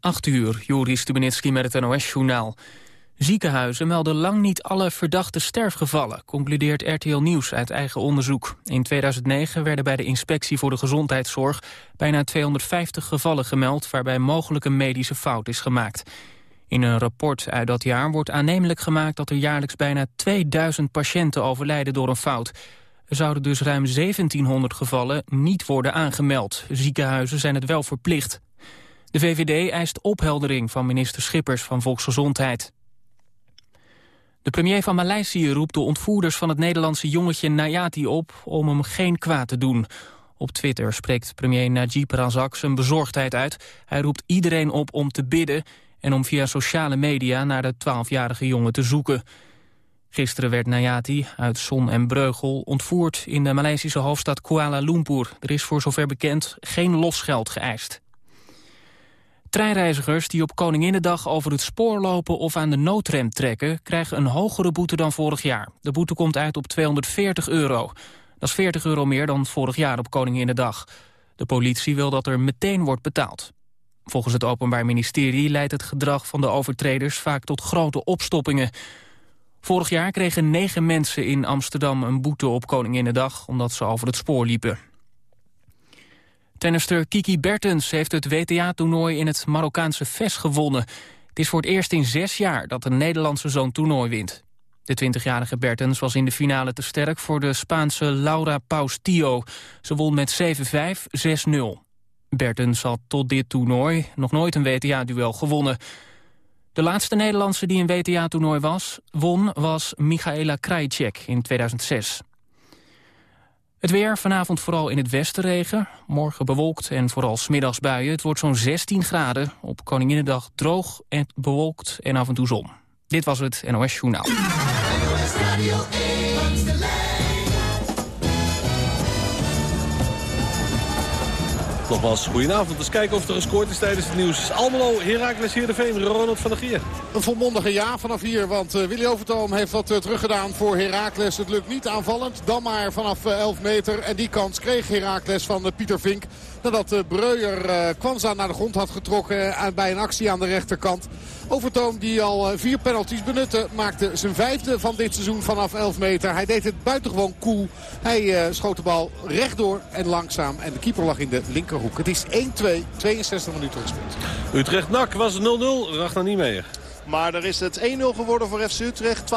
8 uur, Joris Stubenitski met het NOS-journaal. Ziekenhuizen melden lang niet alle verdachte sterfgevallen... concludeert RTL Nieuws uit eigen onderzoek. In 2009 werden bij de Inspectie voor de Gezondheidszorg... bijna 250 gevallen gemeld waarbij mogelijk een medische fout is gemaakt. In een rapport uit dat jaar wordt aannemelijk gemaakt... dat er jaarlijks bijna 2000 patiënten overlijden door een fout... Er zouden dus ruim 1700 gevallen niet worden aangemeld. Ziekenhuizen zijn het wel verplicht. De VVD eist opheldering van minister Schippers van Volksgezondheid. De premier van Maleisië roept de ontvoerders van het Nederlandse jongetje Nayati op om hem geen kwaad te doen. Op Twitter spreekt premier Najib Razak zijn bezorgdheid uit. Hij roept iedereen op om te bidden en om via sociale media naar de 12-jarige jongen te zoeken. Gisteren werd Nayati uit Son en Breugel ontvoerd in de Maleisische hoofdstad Kuala Lumpur. Er is voor zover bekend geen losgeld geëist. Treinreizigers die op Koninginnedag over het spoor lopen of aan de noodrem trekken... krijgen een hogere boete dan vorig jaar. De boete komt uit op 240 euro. Dat is 40 euro meer dan vorig jaar op Koninginnedag. De politie wil dat er meteen wordt betaald. Volgens het Openbaar Ministerie leidt het gedrag van de overtreders vaak tot grote opstoppingen. Vorig jaar kregen negen mensen in Amsterdam een boete op Koninginnedag... omdat ze over het spoor liepen. Tennister Kiki Bertens heeft het WTA-toernooi in het Marokkaanse Ves gewonnen. Het is voor het eerst in zes jaar dat een Nederlandse zo'n toernooi wint. De 20-jarige Bertens was in de finale te sterk voor de Spaanse Laura Paus-Tio. Ze won met 7-5, 6-0. Bertens had tot dit toernooi nog nooit een WTA-duel gewonnen. De laatste Nederlandse die een WTA-toernooi was, won was Michaela Krajicek in 2006. Het weer, vanavond vooral in het westen regen. Morgen bewolkt en vooral smiddags buien. Het wordt zo'n 16 graden. Op Koninginnedag droog en bewolkt en af en toe zon. Dit was het NOS Journaal. Nogmaals, goedenavond. Dus kijken of er gescoord is tijdens het nieuws. Almelo, Heracles, Heerenveen, Ronald van der Gier. Een volmondige ja vanaf hier, want uh, Willy Overtoom heeft wat uh, teruggedaan voor Heracles. Het lukt niet aanvallend, dan maar vanaf uh, eh, 11 meter. En die kans kreeg Heracles van Pieter Vink. Nadat Breuer Kwanza naar de grond had getrokken bij een actie aan de rechterkant. Overtoom die al vier penalties benutte maakte zijn vijfde van dit seizoen vanaf 11 meter. Hij deed het buitengewoon cool. Hij schoot de bal rechtdoor en langzaam. En de keeper lag in de linkerhoek. Het is 1-2, 62 minuten gespeeld. Utrecht-Nak was 0-0, Ragnar Niemeyer. Maar er is het 1-0 geworden voor FC Utrecht.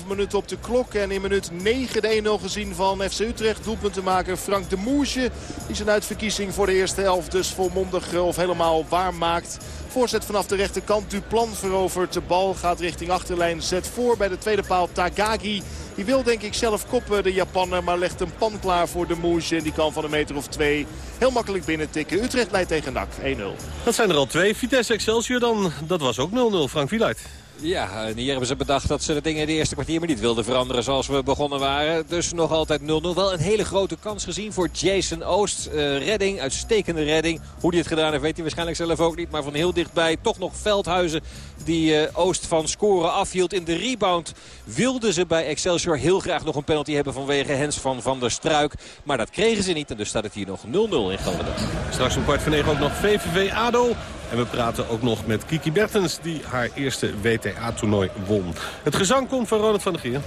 12,5 minuten op de klok. En in minuut 9 de 1-0 gezien van FC Utrecht. Doelpuntenmaker Frank de Moesje. Die zijn uitverkiezing voor de eerste helft dus volmondig of helemaal waar maakt. Voorzet vanaf de rechterkant. Duplan verovert de bal. Gaat richting achterlijn. Zet voor bij de tweede paal Tagagi. Die wil denk ik zelf koppen de Japaner. Maar legt een pan klaar voor de Moesje. En die kan van een meter of twee heel makkelijk binnen tikken. Utrecht leidt tegen NAC 1-0. Dat zijn er al twee. Vitesse Excelsior dan. Dat was ook 0-0. Frank Wieluid. Ja, en hier hebben ze bedacht dat ze de dingen in de eerste kwartier maar niet wilden veranderen zoals we begonnen waren. Dus nog altijd 0-0. Wel een hele grote kans gezien voor Jason Oost. Uh, redding, uitstekende redding. Hoe hij het gedaan heeft weet hij waarschijnlijk zelf ook niet. Maar van heel dichtbij toch nog Veldhuizen die uh, Oost van scoren afhield. In de rebound wilden ze bij Excelsior heel graag nog een penalty hebben vanwege Hens van Van der Struik. Maar dat kregen ze niet en dus staat het hier nog 0-0 in Groningen. Straks om kwart van negen ook nog VVV ADO. En we praten ook nog met Kiki Bertens die haar eerste WTA-toernooi won. Het gezang komt van Ronald van der Gier.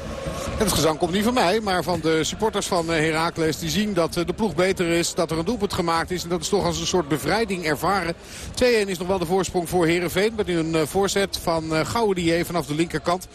Het gezang komt niet van mij, maar van de supporters van eh, Heracles. Die zien dat eh, de ploeg beter is, dat er een doelpunt gemaakt is. En dat is toch als een soort bevrijding ervaren. 2-1 is nog wel de voorsprong voor Herenveen. Met nu een eh, voorzet van Gouwendier vanaf de linkerkant.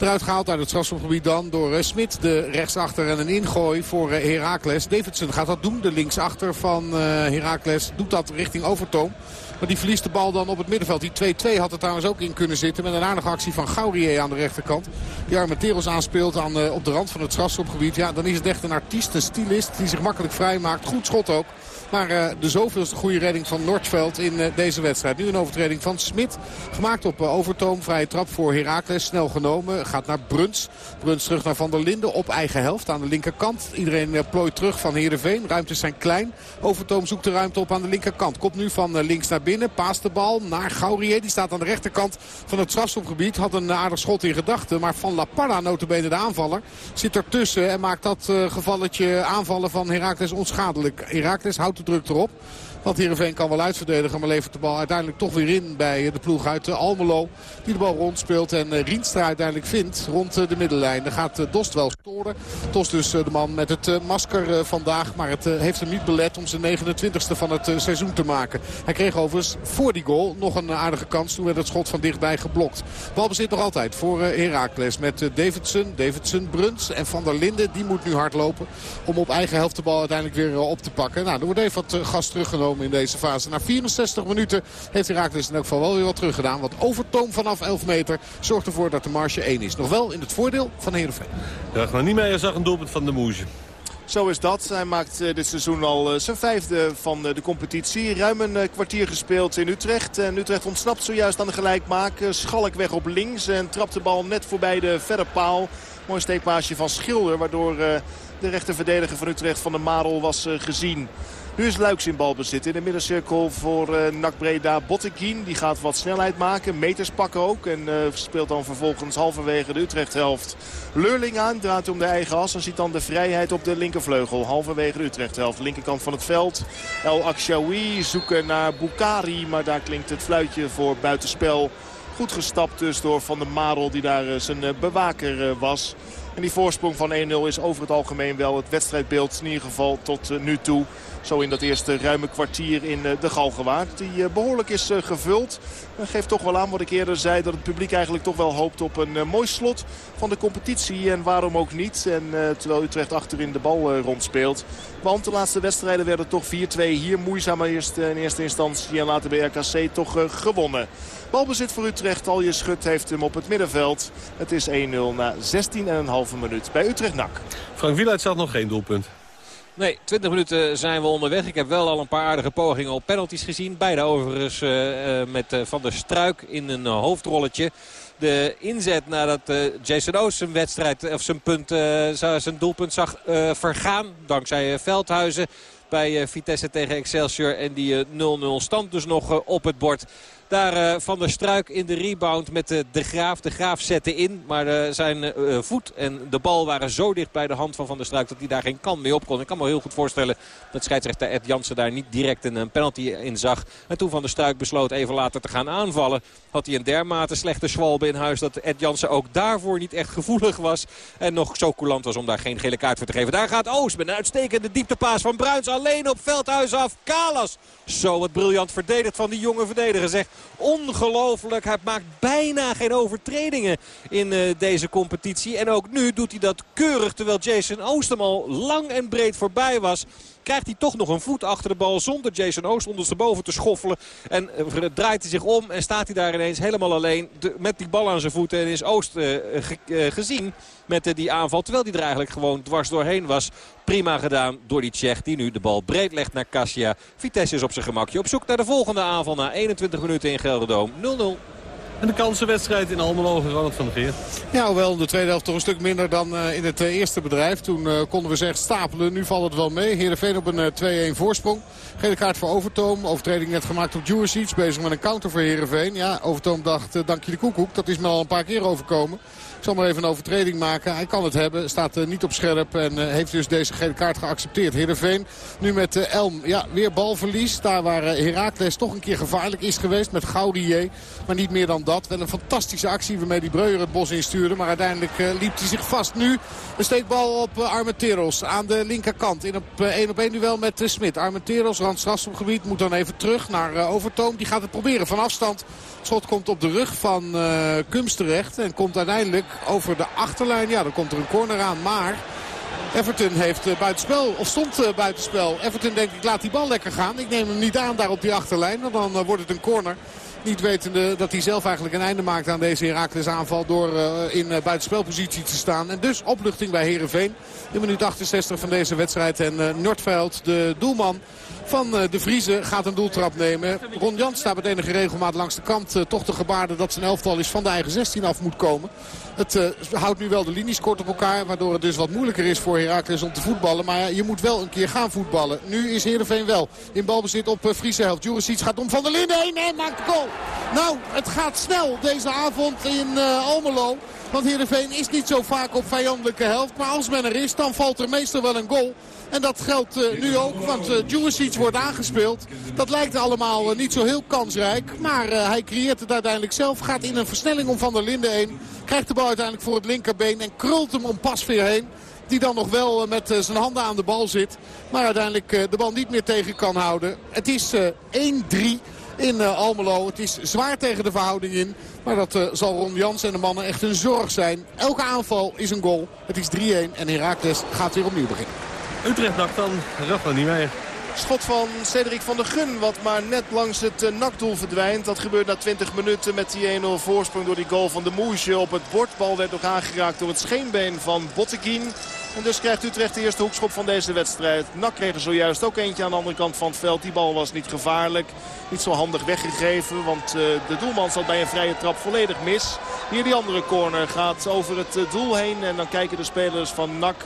Eruit gehaald uit het strafschopgebied dan door Smit. De rechtsachter en een ingooi voor Heracles. Davidson gaat dat doen. De linksachter van Heracles doet dat richting Overtoom. Maar die verliest de bal dan op het middenveld. Die 2-2 had er trouwens ook in kunnen zitten. Met een aardige actie van Gaurier aan de rechterkant. Die Armenteros aanspeelt aan, uh, op de rand van het strafschopgebied. Ja, dan is het echt een artiest, een stylist die zich makkelijk vrij maakt. Goed schot ook. Maar uh, de zoveelste goede redding van Noordveld in uh, deze wedstrijd. Nu een overtreding van Smit. Gemaakt op uh, Overtoom. Vrije trap voor Heracles. Snel genomen. Gaat naar Bruns. Bruns terug naar Van der Linden op eigen helft aan de linkerkant. Iedereen plooit terug van Heerenveen. Ruimtes zijn klein. Overtoom zoekt de ruimte op aan de linkerkant. Komt nu van links naar binnen. Paast de bal naar Gaurier. Die staat aan de rechterkant van het strafstopgebied. Had een aardig schot in gedachten. Maar Van La Parra, notabene de aanvaller, zit ertussen. En maakt dat gevalletje aanvallen van Heracles onschadelijk. Heracles houdt de druk erop. Want Heerenveen kan wel uitverdedigen. Maar levert de bal uiteindelijk toch weer in bij de ploeg uit Almelo. Die de bal rondspeelt. En Rienstra uiteindelijk vindt rond de middenlijn. Dan gaat Dost wel storen. Dost dus de man met het masker vandaag. Maar het heeft hem niet belet om zijn 29ste van het seizoen te maken. Hij kreeg overigens voor die goal nog een aardige kans. Toen werd het schot van dichtbij geblokt. Balbezit nog altijd voor Herakles met Davidson. Davidson, Bruns en Van der Linden. Die moet nu hard lopen om op eigen helft de bal uiteindelijk weer op te pakken. Nou, er wordt even wat gas teruggenomen in deze fase. Na 64 minuten heeft Herakles in elk geval wel weer wat teruggedaan. Want overtoom vanaf 11 meter zorgt ervoor dat de marge 1 is. Nog wel in het voordeel van Heerenveen. Ragnar Niemeyer zag een doelpunt van de Moesje. Zo is dat. Hij maakt eh, dit seizoen al eh, zijn vijfde van eh, de competitie. Ruim een kwartier gespeeld in Utrecht. En Utrecht ontsnapt zojuist aan de gelijkmaak. Schalk weg op links en trapt de bal net voorbij de verre paal. Mooi steekpaasje van Schilder. Waardoor de rechterverdediger van Utrecht van de Marel was gezien. Nu is Luiks in balbezit in de middencirkel voor uh, NAC Breda. Botteguin die gaat wat snelheid maken. Meters pakken ook. En uh, speelt dan vervolgens halverwege de Utrecht-helft. Leurling aan, draait om de eigen as. En ziet dan de vrijheid op de linkervleugel. Halverwege de Utrecht-helft. Linkerkant van het veld. El Akshawi zoeken naar Bukari. Maar daar klinkt het fluitje voor buitenspel. Goed gestapt dus door Van der Marel die daar uh, zijn bewaker was. En die voorsprong van 1-0 is over het algemeen wel het wedstrijdbeeld in ieder geval tot nu toe. Zo in dat eerste ruime kwartier in eh, de Galgenwaard. Die eh, behoorlijk is eh, gevuld. Dat geeft toch wel aan wat ik eerder zei. Dat het publiek eigenlijk toch wel hoopt op een mooi slot van de competitie. En waarom ook niet. En terwijl Utrecht achterin de bal rondspeelt. Want de laatste wedstrijden werden toch 4-2 hier moeizaam eerst in eerste instantie. En later bij RKC toch gewonnen. Balbezit voor Utrecht. Al je schut heeft hem op het middenveld. Het is 1-0 na 16,5 minuut bij Utrecht-Nak. Frank Wieluid zat nog geen doelpunt. Nee, 20 minuten zijn we onderweg. Ik heb wel al een paar aardige pogingen op penalties gezien. Beide overigens uh, met uh, Van der Struik in een hoofdrolletje. De inzet nadat Jason Oos zijn wedstrijd of zijn, punt, zijn doelpunt zag vergaan. Dankzij Veldhuizen bij Vitesse tegen Excelsior. En die 0-0 stand dus nog op het bord. Daar uh, Van der Struik in de rebound met de Graaf. De Graaf zette in, maar uh, zijn voet en de bal waren zo dicht bij de hand van Van der Struik... dat hij daar geen kan mee op kon. Ik kan me heel goed voorstellen dat scheidsrechter Ed Jansen daar niet direct een, penalty in zag. En toen Van der Struik besloot even later te gaan aanvallen... had hij een dermate slechte zwalbe in huis dat Ed Jansen ook daarvoor niet echt gevoelig was. En nog zo coulant was om daar geen gele kaart voor te geven. Daar gaat Oost met een uitstekende dieptepaas van Bruins alleen op Veldhuis af. Kalas, zo wat briljant verdedigd van die jonge verdediger zegt. Ongelooflijk. Hij maakt bijna geen overtredingen in uh, deze competitie. En ook nu doet hij dat keurig terwijl Jason Ooster al lang en breed voorbij was krijgt hij toch nog een voet achter de bal zonder Jason Oost ondersteboven te schoffelen. En uh, draait hij zich om en staat hij daar ineens helemaal alleen met die bal aan zijn voeten. En is Oost ge, uh, gezien met die aanval. Terwijl hij er eigenlijk gewoon dwars doorheen was. Prima gedaan door die Tsjech die nu de bal breed legt naar Kasia. Vitesse is op zijn gemakje op zoek naar de volgende aanval na 21 minuten in Gelderdoom. 0-0. En de kansenwedstrijd in Almelo, Ronald van der Geer. Ja, hoewel de tweede helft toch een stuk minder dan uh, in het uh, eerste bedrijf. Toen uh, konden we zeggen stapelen. Nu valt het wel mee. Heerenveen op een 2-1 voorsprong. Gele kaart voor Overtoom. Overtreding net gemaakt op Juricic. Bezig met een counter voor Heerenveen. Ja, Overtoom dacht, dankje de koekoek. Dat is me al een paar keer overkomen zal maar even een overtreding maken. Hij kan het hebben. Staat uh, niet op scherp. En uh, heeft dus deze gele kaart geaccepteerd. Heerenveen nu met uh, Elm. Ja, weer balverlies. Daar waar Herakles toch een keer gevaarlijk is geweest. Met Gaudier. Maar niet meer dan dat. Wel een fantastische actie waarmee die Breuer het bos instuurde. Maar uiteindelijk liep hij zich vast. Nu een steekbal op Armenteros aan de linkerkant. In op 1 op 1 duel met Smit. Armenteros, gebied moet dan even terug naar Overtoom. Die gaat het proberen van afstand. Schot komt op de rug van Kums terecht. En komt uiteindelijk over de achterlijn. Ja, dan komt er een corner aan. Maar Everton heeft uh, buitenspel, of stond uh, buitenspel. Everton denkt, ik laat die bal lekker gaan. Ik neem hem niet aan daar op die achterlijn. Want dan uh, wordt het een corner. Niet wetende dat hij zelf eigenlijk een einde maakt aan deze Herakles aanval. Door in buitenspelpositie te staan. En dus opluchting bij Herenveen. In minuut 68 van deze wedstrijd. En Noordveld, de doelman van de Vriezen gaat een doeltrap nemen. Ron Jans staat met enige regelmaat langs de kant. toch de gebaarde dat zijn elftal is van de eigen 16 af moet komen. Het houdt nu wel de linies kort op elkaar. Waardoor het dus wat moeilijker is voor Herakles om te voetballen. Maar je moet wel een keer gaan voetballen. Nu is Heerenveen wel in balbezit op Friese helft. Juricic gaat om Van der Linden heen en maakt de goal. Nou, het gaat snel deze avond in uh, Almelo. Want Heerenveen is niet zo vaak op vijandelijke helft. Maar als men er is, dan valt er meestal wel een goal. En dat geldt uh, nu ook, want uh, wordt aangespeeld. Dat lijkt allemaal niet zo heel kansrijk. Maar hij creëert het uiteindelijk zelf. Gaat in een versnelling om Van der Linden heen. Krijgt de bal uiteindelijk voor het linkerbeen en krult hem om Pasveer heen. Die dan nog wel met zijn handen aan de bal zit. Maar uiteindelijk de bal niet meer tegen kan houden. Het is 1-3 in Almelo. Het is zwaar tegen de verhouding in. Maar dat uh, zal Ron Jans en de mannen echt een zorg zijn. Elke aanval is een goal. Het is 3-1 en Herakles gaat weer opnieuw beginnen. Utrecht dacht dan Rafa niet meer. Schot van Cedric van der Gun wat maar net langs het uh, nakdoel verdwijnt. Dat gebeurt na 20 minuten met die 1-0 voorsprong door die goal van de Moesje op het bordbal. Werd nog aangeraakt door het scheenbeen van Botteguin. En dus krijgt Utrecht de eerste hoekschop van deze wedstrijd. Nak kreeg er zojuist ook eentje aan de andere kant van het veld. Die bal was niet gevaarlijk. Niet zo handig weggegeven. Want uh, de doelman zat bij een vrije trap volledig mis. Hier die andere corner gaat over het uh, doel heen. En dan kijken de spelers van Nak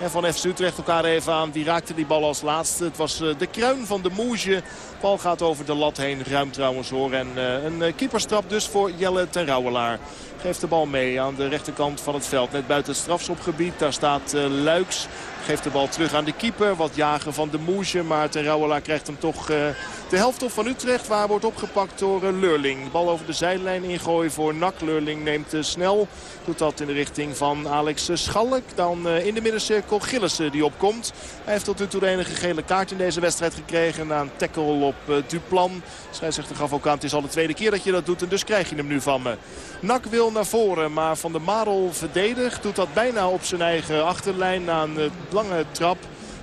en van FC Utrecht elkaar even aan. Die raakte die bal als laatste. Het was uh, de kruin van de Moege. Bal gaat over de lat heen. Ruim trouwens hoor. En een keeperstrap dus voor Jelle ten Rouwelaar. Geeft de bal mee aan de rechterkant van het veld. Net buiten het strafschopgebied. Daar staat uh, Luiks. Geeft de bal terug aan de keeper. Wat jagen van de Moesje. Maar Ten Rouwelaar krijgt hem toch de helft op van Utrecht. Waar wordt opgepakt door Leurling. Bal over de zijlijn ingooien voor Nak. Leurling neemt snel. Doet dat in de richting van Alex Schalk. Dan in de middencirkel Gillissen die opkomt. Hij heeft tot nu toe de enige gele kaart in deze wedstrijd gekregen. Na een tackle op Duplan. Scheidsrechter gaf ook aan. Het is al de tweede keer dat je dat doet. En dus krijg je hem nu van me. Nak wil naar voren. Maar Van der Marel verdedigt. Doet dat bijna op zijn eigen achterlijn. Na een lange trap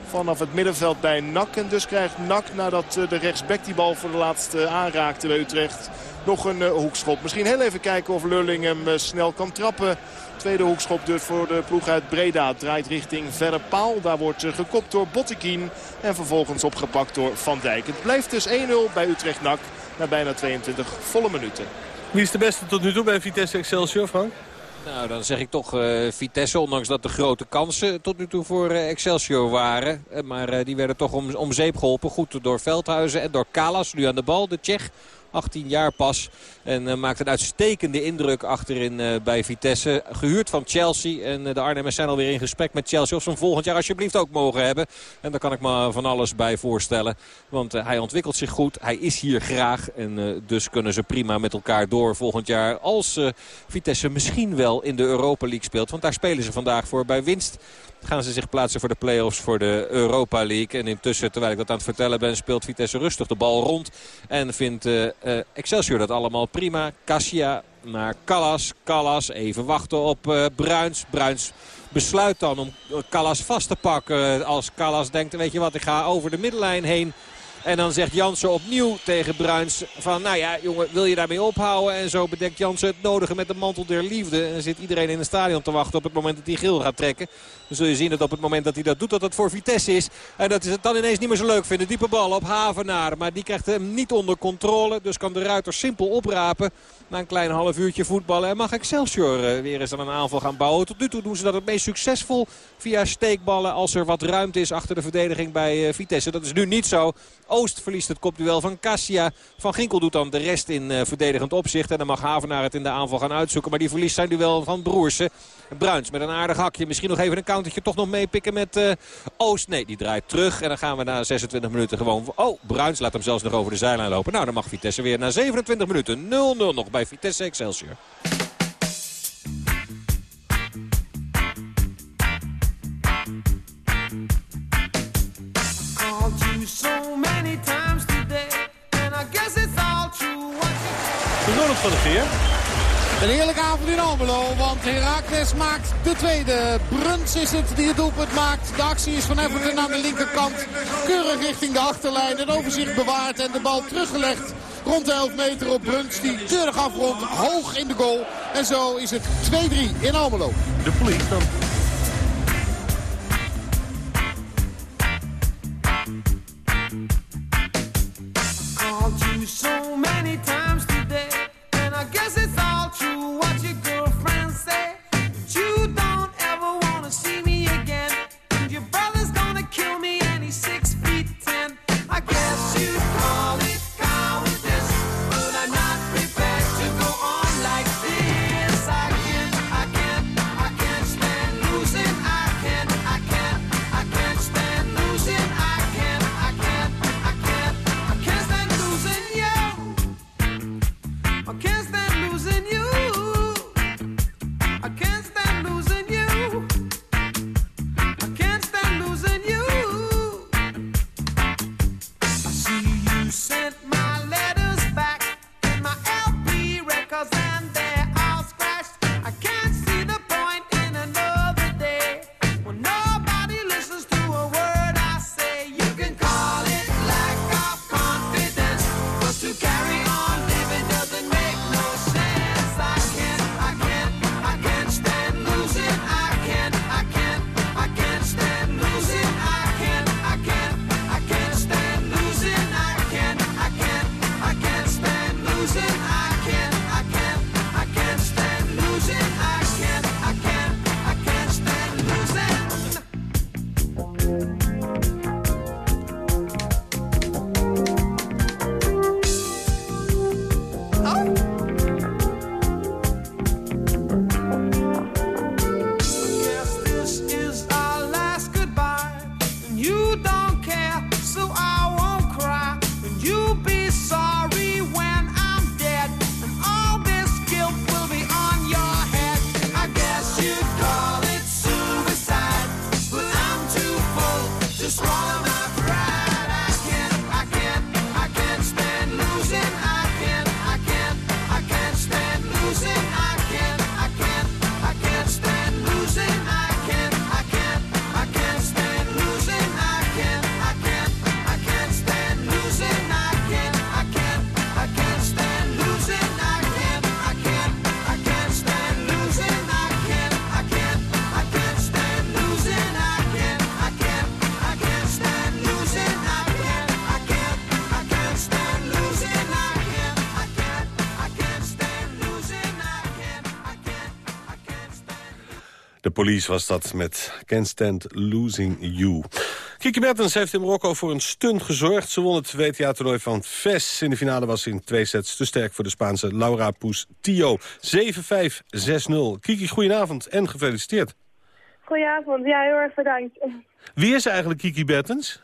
vanaf het middenveld bij Nak. En dus krijgt Nak nadat de rechtsback die bal voor de laatste aanraakte bij Utrecht nog een hoekschop. Misschien heel even kijken of Lulling hem snel kan trappen. Tweede hoekschop dus voor de ploeg uit Breda. Draait richting verre paal. Daar wordt gekopt door Bottekin. En vervolgens opgepakt door Van Dijk. Het blijft dus 1-0 bij Utrecht-Nak. Na bijna 22 volle minuten. Wie is de beste tot nu toe bij Vitesse Excelsior, Frank? Nou, dan zeg ik toch uh, Vitesse, ondanks dat de grote kansen tot nu toe voor uh, Excelsior waren. Uh, maar die werden toch om, om zeep geholpen. Goed door Veldhuizen en door Kalas, nu aan de bal, de Tsjech. 18 jaar pas. En uh, maakt een uitstekende indruk achterin uh, bij Vitesse. Gehuurd van Chelsea. En uh, de Arnhemmers zijn alweer in gesprek met Chelsea. Of ze hem volgend jaar alsjeblieft ook mogen hebben. En daar kan ik me van alles bij voorstellen. Want hij ontwikkelt zich goed. Hij is hier graag. En dus kunnen ze prima met elkaar door volgend jaar. Als Vitesse misschien wel in de Europa League speelt. Want daar spelen ze vandaag voor bij winst gaan ze zich plaatsen voor de play-offs voor de Europa League. En intussen, terwijl ik dat aan het vertellen ben, speelt Vitesse rustig de bal rond. En vindt uh, Excelsior dat allemaal prima. Cassia naar Callas. Callas even wachten op uh, Bruins. Bruins besluit dan om Callas vast te pakken. Als Callas denkt, weet je wat, ik ga over de middenlijn heen. En dan zegt Jansen opnieuw tegen Bruins van nou ja jongen wil je daarmee ophouden. En zo bedekt Jansen het nodige met de mantel der liefde. En zit iedereen in het stadion te wachten op het moment dat hij geel gaat trekken. Dan zul je zien dat op het moment dat hij dat doet dat het voor Vitesse is. En dat is het dan ineens niet meer zo leuk vinden. Diepe bal op Havenaar. Maar die krijgt hem niet onder controle. Dus kan de ruiter simpel oprapen. Na een klein half uurtje voetballen. En mag Excelsior eh, weer eens aan een aanval gaan bouwen. Tot nu toe doen ze dat het meest succesvol via steekballen. Als er wat ruimte is achter de verdediging bij eh, Vitesse. Dat is nu niet zo. Oost verliest het kopduel van Cassia. Van Ginkel doet dan de rest in uh, verdedigend opzicht. En dan mag Havenaar het in de aanval gaan uitzoeken. Maar die verliest zijn duel van Broersen. Bruins met een aardig hakje. Misschien nog even een countertje toch nog meepikken met uh, Oost. Nee, die draait terug. En dan gaan we na 26 minuten gewoon... Oh, Bruins laat hem zelfs nog over de zijlijn lopen. Nou, dan mag Vitesse weer na 27 minuten 0-0 nog bij Vitesse Excelsior. Van de Geer. Een heerlijke avond in Almelo, want Herakles maakt de tweede. Bruns is het die het doelpunt maakt. De actie is van Everton aan de linkerkant. Keurig richting de achterlijn. Het overzicht bewaard en de bal teruggelegd rond de 11 meter op Bruns. Die keurig afrondt, hoog in de goal. En zo is het 2-3 in Almelo. De police dan. so many times I can't stand losing you. Police was dat met Can't Stand Losing You. Kiki Bertens heeft in Marokko voor een stunt gezorgd. Ze won het WTA-toernooi van Fes. In de finale was ze in twee sets te sterk voor de Spaanse Laura Poes-Tio. 7-5, 6-0. Kiki, goedenavond en gefeliciteerd. Goedenavond, ja, heel erg bedankt. Wie is eigenlijk Kiki Bertens?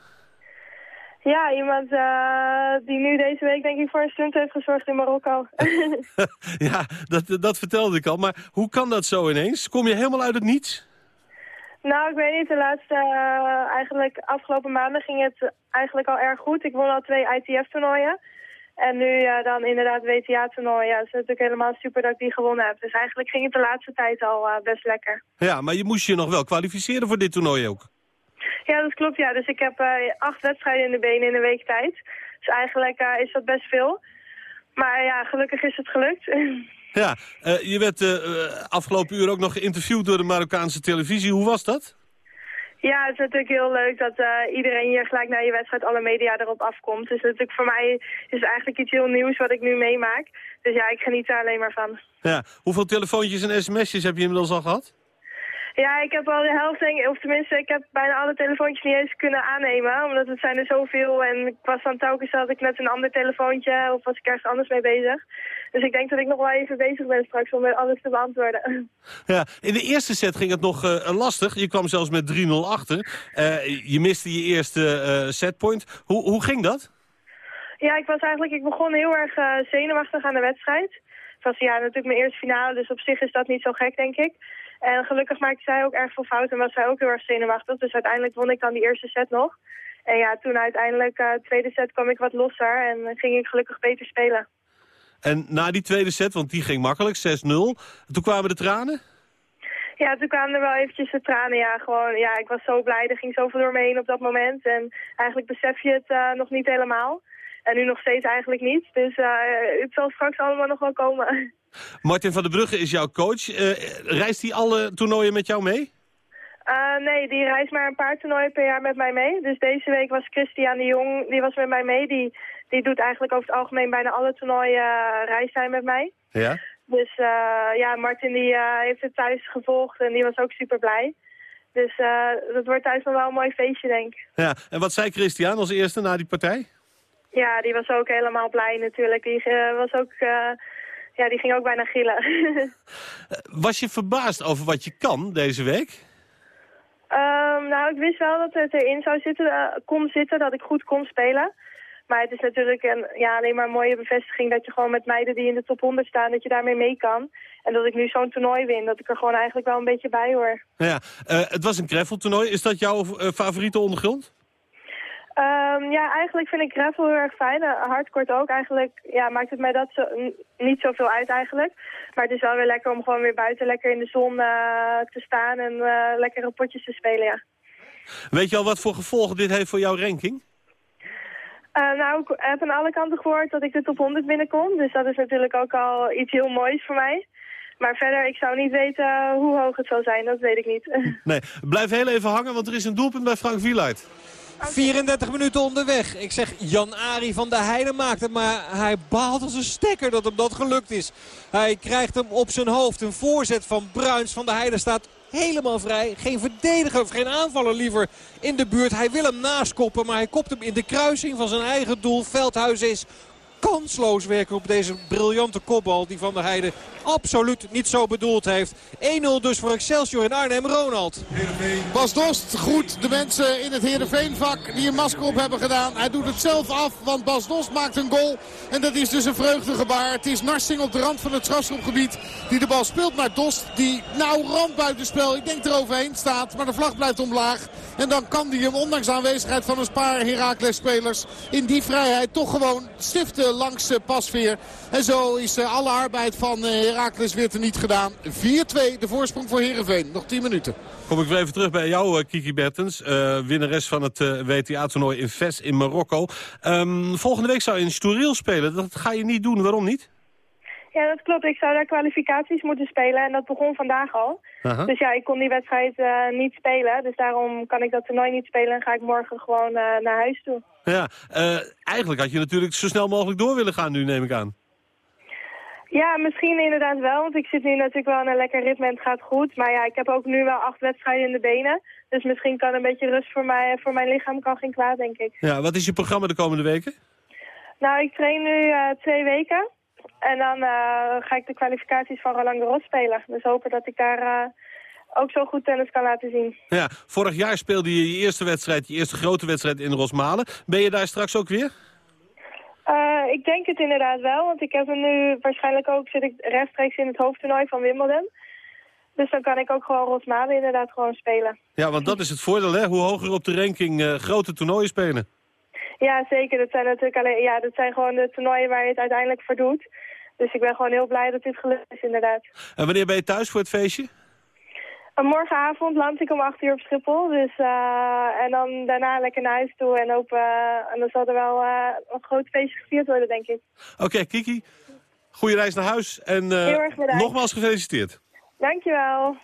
Ja, iemand eh, die nu deze week denk ik voor een stunt heeft gezorgd in Marokko. ja, dat, dat vertelde ik al. Maar hoe kan dat zo ineens? Kom je helemaal uit het niets? nou, ik weet niet, de laatste, eh, eigenlijk afgelopen maanden ging het eigenlijk al erg goed. Ik won al twee ITF-toernooien. En nu eh, dan inderdaad WTA-toernooien. Ja, het is natuurlijk helemaal super dat ik die gewonnen heb. Dus eigenlijk ging het de laatste tijd al best lekker. Ja, maar je moest je nog wel kwalificeren voor dit toernooi ook. Ja, dat klopt, ja. Dus ik heb eh, acht wedstrijden in de benen in een week tijd. Dus eigenlijk eh, is dat best veel. Maar ja, gelukkig is het gelukt. Ja, eh, je werd afgelopen uur ook nog geïnterviewd door de Marokkaanse televisie. Hoe was dat? Ja, het is natuurlijk heel leuk dat iedereen hier gelijk na je wedstrijd alle media erop afkomt. Dus natuurlijk voor mij is het eigenlijk iets heel nieuws wat ik nu meemaak. Dus ja, ik geniet er alleen maar van. Ja, hoeveel telefoontjes en sms'jes heb je inmiddels al gehad? Ja, ik heb al de helft, denk ik, of tenminste, ik heb bijna alle telefoontjes niet eens kunnen aannemen. Omdat het zijn er zoveel en ik was dan telkens had ik net een ander telefoontje of was ik ergens anders mee bezig. Dus ik denk dat ik nog wel even bezig ben straks om alles te beantwoorden. Ja, in de eerste set ging het nog eh, lastig. Je kwam zelfs met 3-0 achter. Eh, je miste je eerste eh, setpoint. Hoe, hoe ging dat? Ja, ik was eigenlijk, ik begon heel erg zenuwachtig aan de wedstrijd. Het was ja, natuurlijk mijn eerste finale, dus op zich is dat niet zo gek, denk ik. En gelukkig maakte zij ook erg veel fouten en was zij ook heel erg zenuwachtig. Dus uiteindelijk won ik dan die eerste set nog. En ja, toen uiteindelijk, eh tweede set, kwam ik wat losser en ging ik gelukkig beter spelen. En na die tweede set, want die ging makkelijk, 6-0. Toen kwamen de tranen? Ja, toen kwamen er wel eventjes de tranen. Ja, gewoon, ja, ik was zo blij. Er ging zoveel door me heen op dat moment. En eigenlijk besef je het eh, nog niet helemaal. En nu nog steeds eigenlijk niet. Dus eh, het zal straks allemaal nog wel komen. Martin van der Brugge is jouw coach. Eh, reist hij alle toernooien met jou mee? Eh, nee, die reist maar een paar toernooien per jaar met mij mee. Dus deze week was Christian de Jong, die was met mij mee. Die, die doet eigenlijk over het algemeen bijna alle toernooien uh, reist hij met mij. Ja. Dus eh, ja, Martin die eh, heeft het thuis gevolgd en die was ook super blij. Dus eh, dat wordt thuis nog wel een mooi feestje, denk ik. ja. En wat zei Christian als eerste na die partij? Ja, die was ook helemaal blij natuurlijk. Die, eh, was ook, eh, ja, die ging ook bijna gillen. Was je verbaasd over wat je kan deze week? Ehm, nou, ik wist wel dat het erin zou zitten, eh, kon zitten, dat ik goed kon spelen. Maar het is natuurlijk een, ja, alleen maar een mooie bevestiging dat je gewoon met meiden die in de top 100 staan, dat je daarmee mee kan. En dat ik nu zo'n toernooi win, dat ik er gewoon eigenlijk wel een beetje bij hoor. Ja, eh, het was een greffeltoernooi. Is dat jouw eh, favoriete ondergrond? Ehm, ja, eigenlijk vind ik gravel heel erg fijn. Uh, hardcourt ook. Eigenlijk ja, maakt het mij dat zo, niet zoveel uit eigenlijk. Maar het is wel weer lekker om gewoon weer buiten lekker in de zon eh, te staan en eh, lekkere potjes te spelen, ja. Weet je al wat voor gevolgen dit heeft voor jouw ranking? Eh, nou, ik heb aan alle kanten gehoord dat ik de top 100 binnenkom. Dus dat is natuurlijk ook al iets heel moois voor mij. Maar verder, ik zou niet weten hoe hoog het zal zijn. Dat weet ik niet. Nee, blijf heel even hangen, want er is een doelpunt bij Frank Wieluid. 34 minuten onderweg. Ik zeg Jan-Ari van der Heijden maakt het, maar hij baalt als een stekker dat hem dat gelukt is. Hij krijgt hem op zijn hoofd. Een voorzet van Bruins. Van der Heijden staat helemaal vrij. Geen verdediger of geen aanvaller liever in de buurt. Hij wil hem naaskoppen, maar hij kopt hem in de kruising van zijn eigen doel. Veldhuis is kansloos werken op deze briljante kopbal die Van der Heijden absoluut niet zo bedoeld heeft. 1-0 dus voor Excelsior in Arnhem. Ronald. Bas Dost groet de mensen in het Heerenveenvak die een masker op hebben gedaan. Hij doet het zelf af, want Bas Dost maakt een goal. En dat is dus een vreugdegebaar. Het is Narsing op de rand van het strafschopgebied die de bal speelt. Maar Dost die nou rand buitenspel, ik denk er overheen staat. Maar de vlag blijft omlaag. En dan kan hij hem, ondanks de aanwezigheid van een paar Heracles-spelers... in die vrijheid toch gewoon stiften langs eh, Pasveer. En zo is eh, alle arbeid van eh, Heracles weer teniet gedaan. 4-2 de voorsprong voor Heerenveen. Nog 10 minuten. Kom ik weer even terug bij jou, Kiki Bertens. eh, winnares van het eh, WTA-toernooi in Ves in Marokko. Ehm, volgende week zou je in Sturil spelen. Dat ga je niet doen. Waarom niet? Ja, dat klopt. Ik zou daar kwalificaties moeten spelen en dat begon vandaag al. Dus ja, ik kon die wedstrijd eh, niet spelen. Dus daarom kan ik dat toernooi niet spelen en ga ik morgen gewoon eh, naar huis toe. Ja, eh, eigenlijk had je natuurlijk zo snel mogelijk door willen gaan nu, neem ik aan. Ja, misschien inderdaad wel, want ik zit nu natuurlijk wel in een lekker ritme en het gaat goed. Maar ja, ik heb ook nu wel acht wedstrijden in de benen. Dus misschien kan een beetje rust voor, mij, voor mijn lichaam kan geen kwaad, denk ik. Ja, wat is je programma de komende weken? Nou, ik train nu twee weken. En dan eh, ga ik de kwalificaties van Roland Garros spelen. Dus hopen dat ik daar eh, ook zo goed tennis kan laten zien. Ja, vorig jaar speelde je je eerste wedstrijd, je eerste grote wedstrijd in Rosmalen. Ben je daar straks ook weer? Eh, ik denk het inderdaad wel, want ik heb nu waarschijnlijk ook, zit ik rechtstreeks in het hoofdtoernooi van Wimbledon. Dus dan kan ik ook gewoon Rosmalen inderdaad gewoon spelen. Ja, want dat is het voordeel, hè? Hoe hoger op de ranking grote toernooien spelen. Ja, zeker. Dat zijn natuurlijk alleen, ja, dat zijn gewoon de toernooien waar je het uiteindelijk voor doet. Dus ik ben gewoon heel blij dat dit gelukt is, inderdaad. En wanneer ben je thuis voor het feestje? En morgenavond land ik om 8 uur op Schiphol. Dus, eh, en dan daarna lekker naar huis toe. En, hoop, eh, en dan zal er wel eh, een groot feestje gevierd worden, denk ik. Oké, Kiki. Goeie reis naar huis en Heel erg bedankt. nogmaals gefeliciteerd. Dankjewel.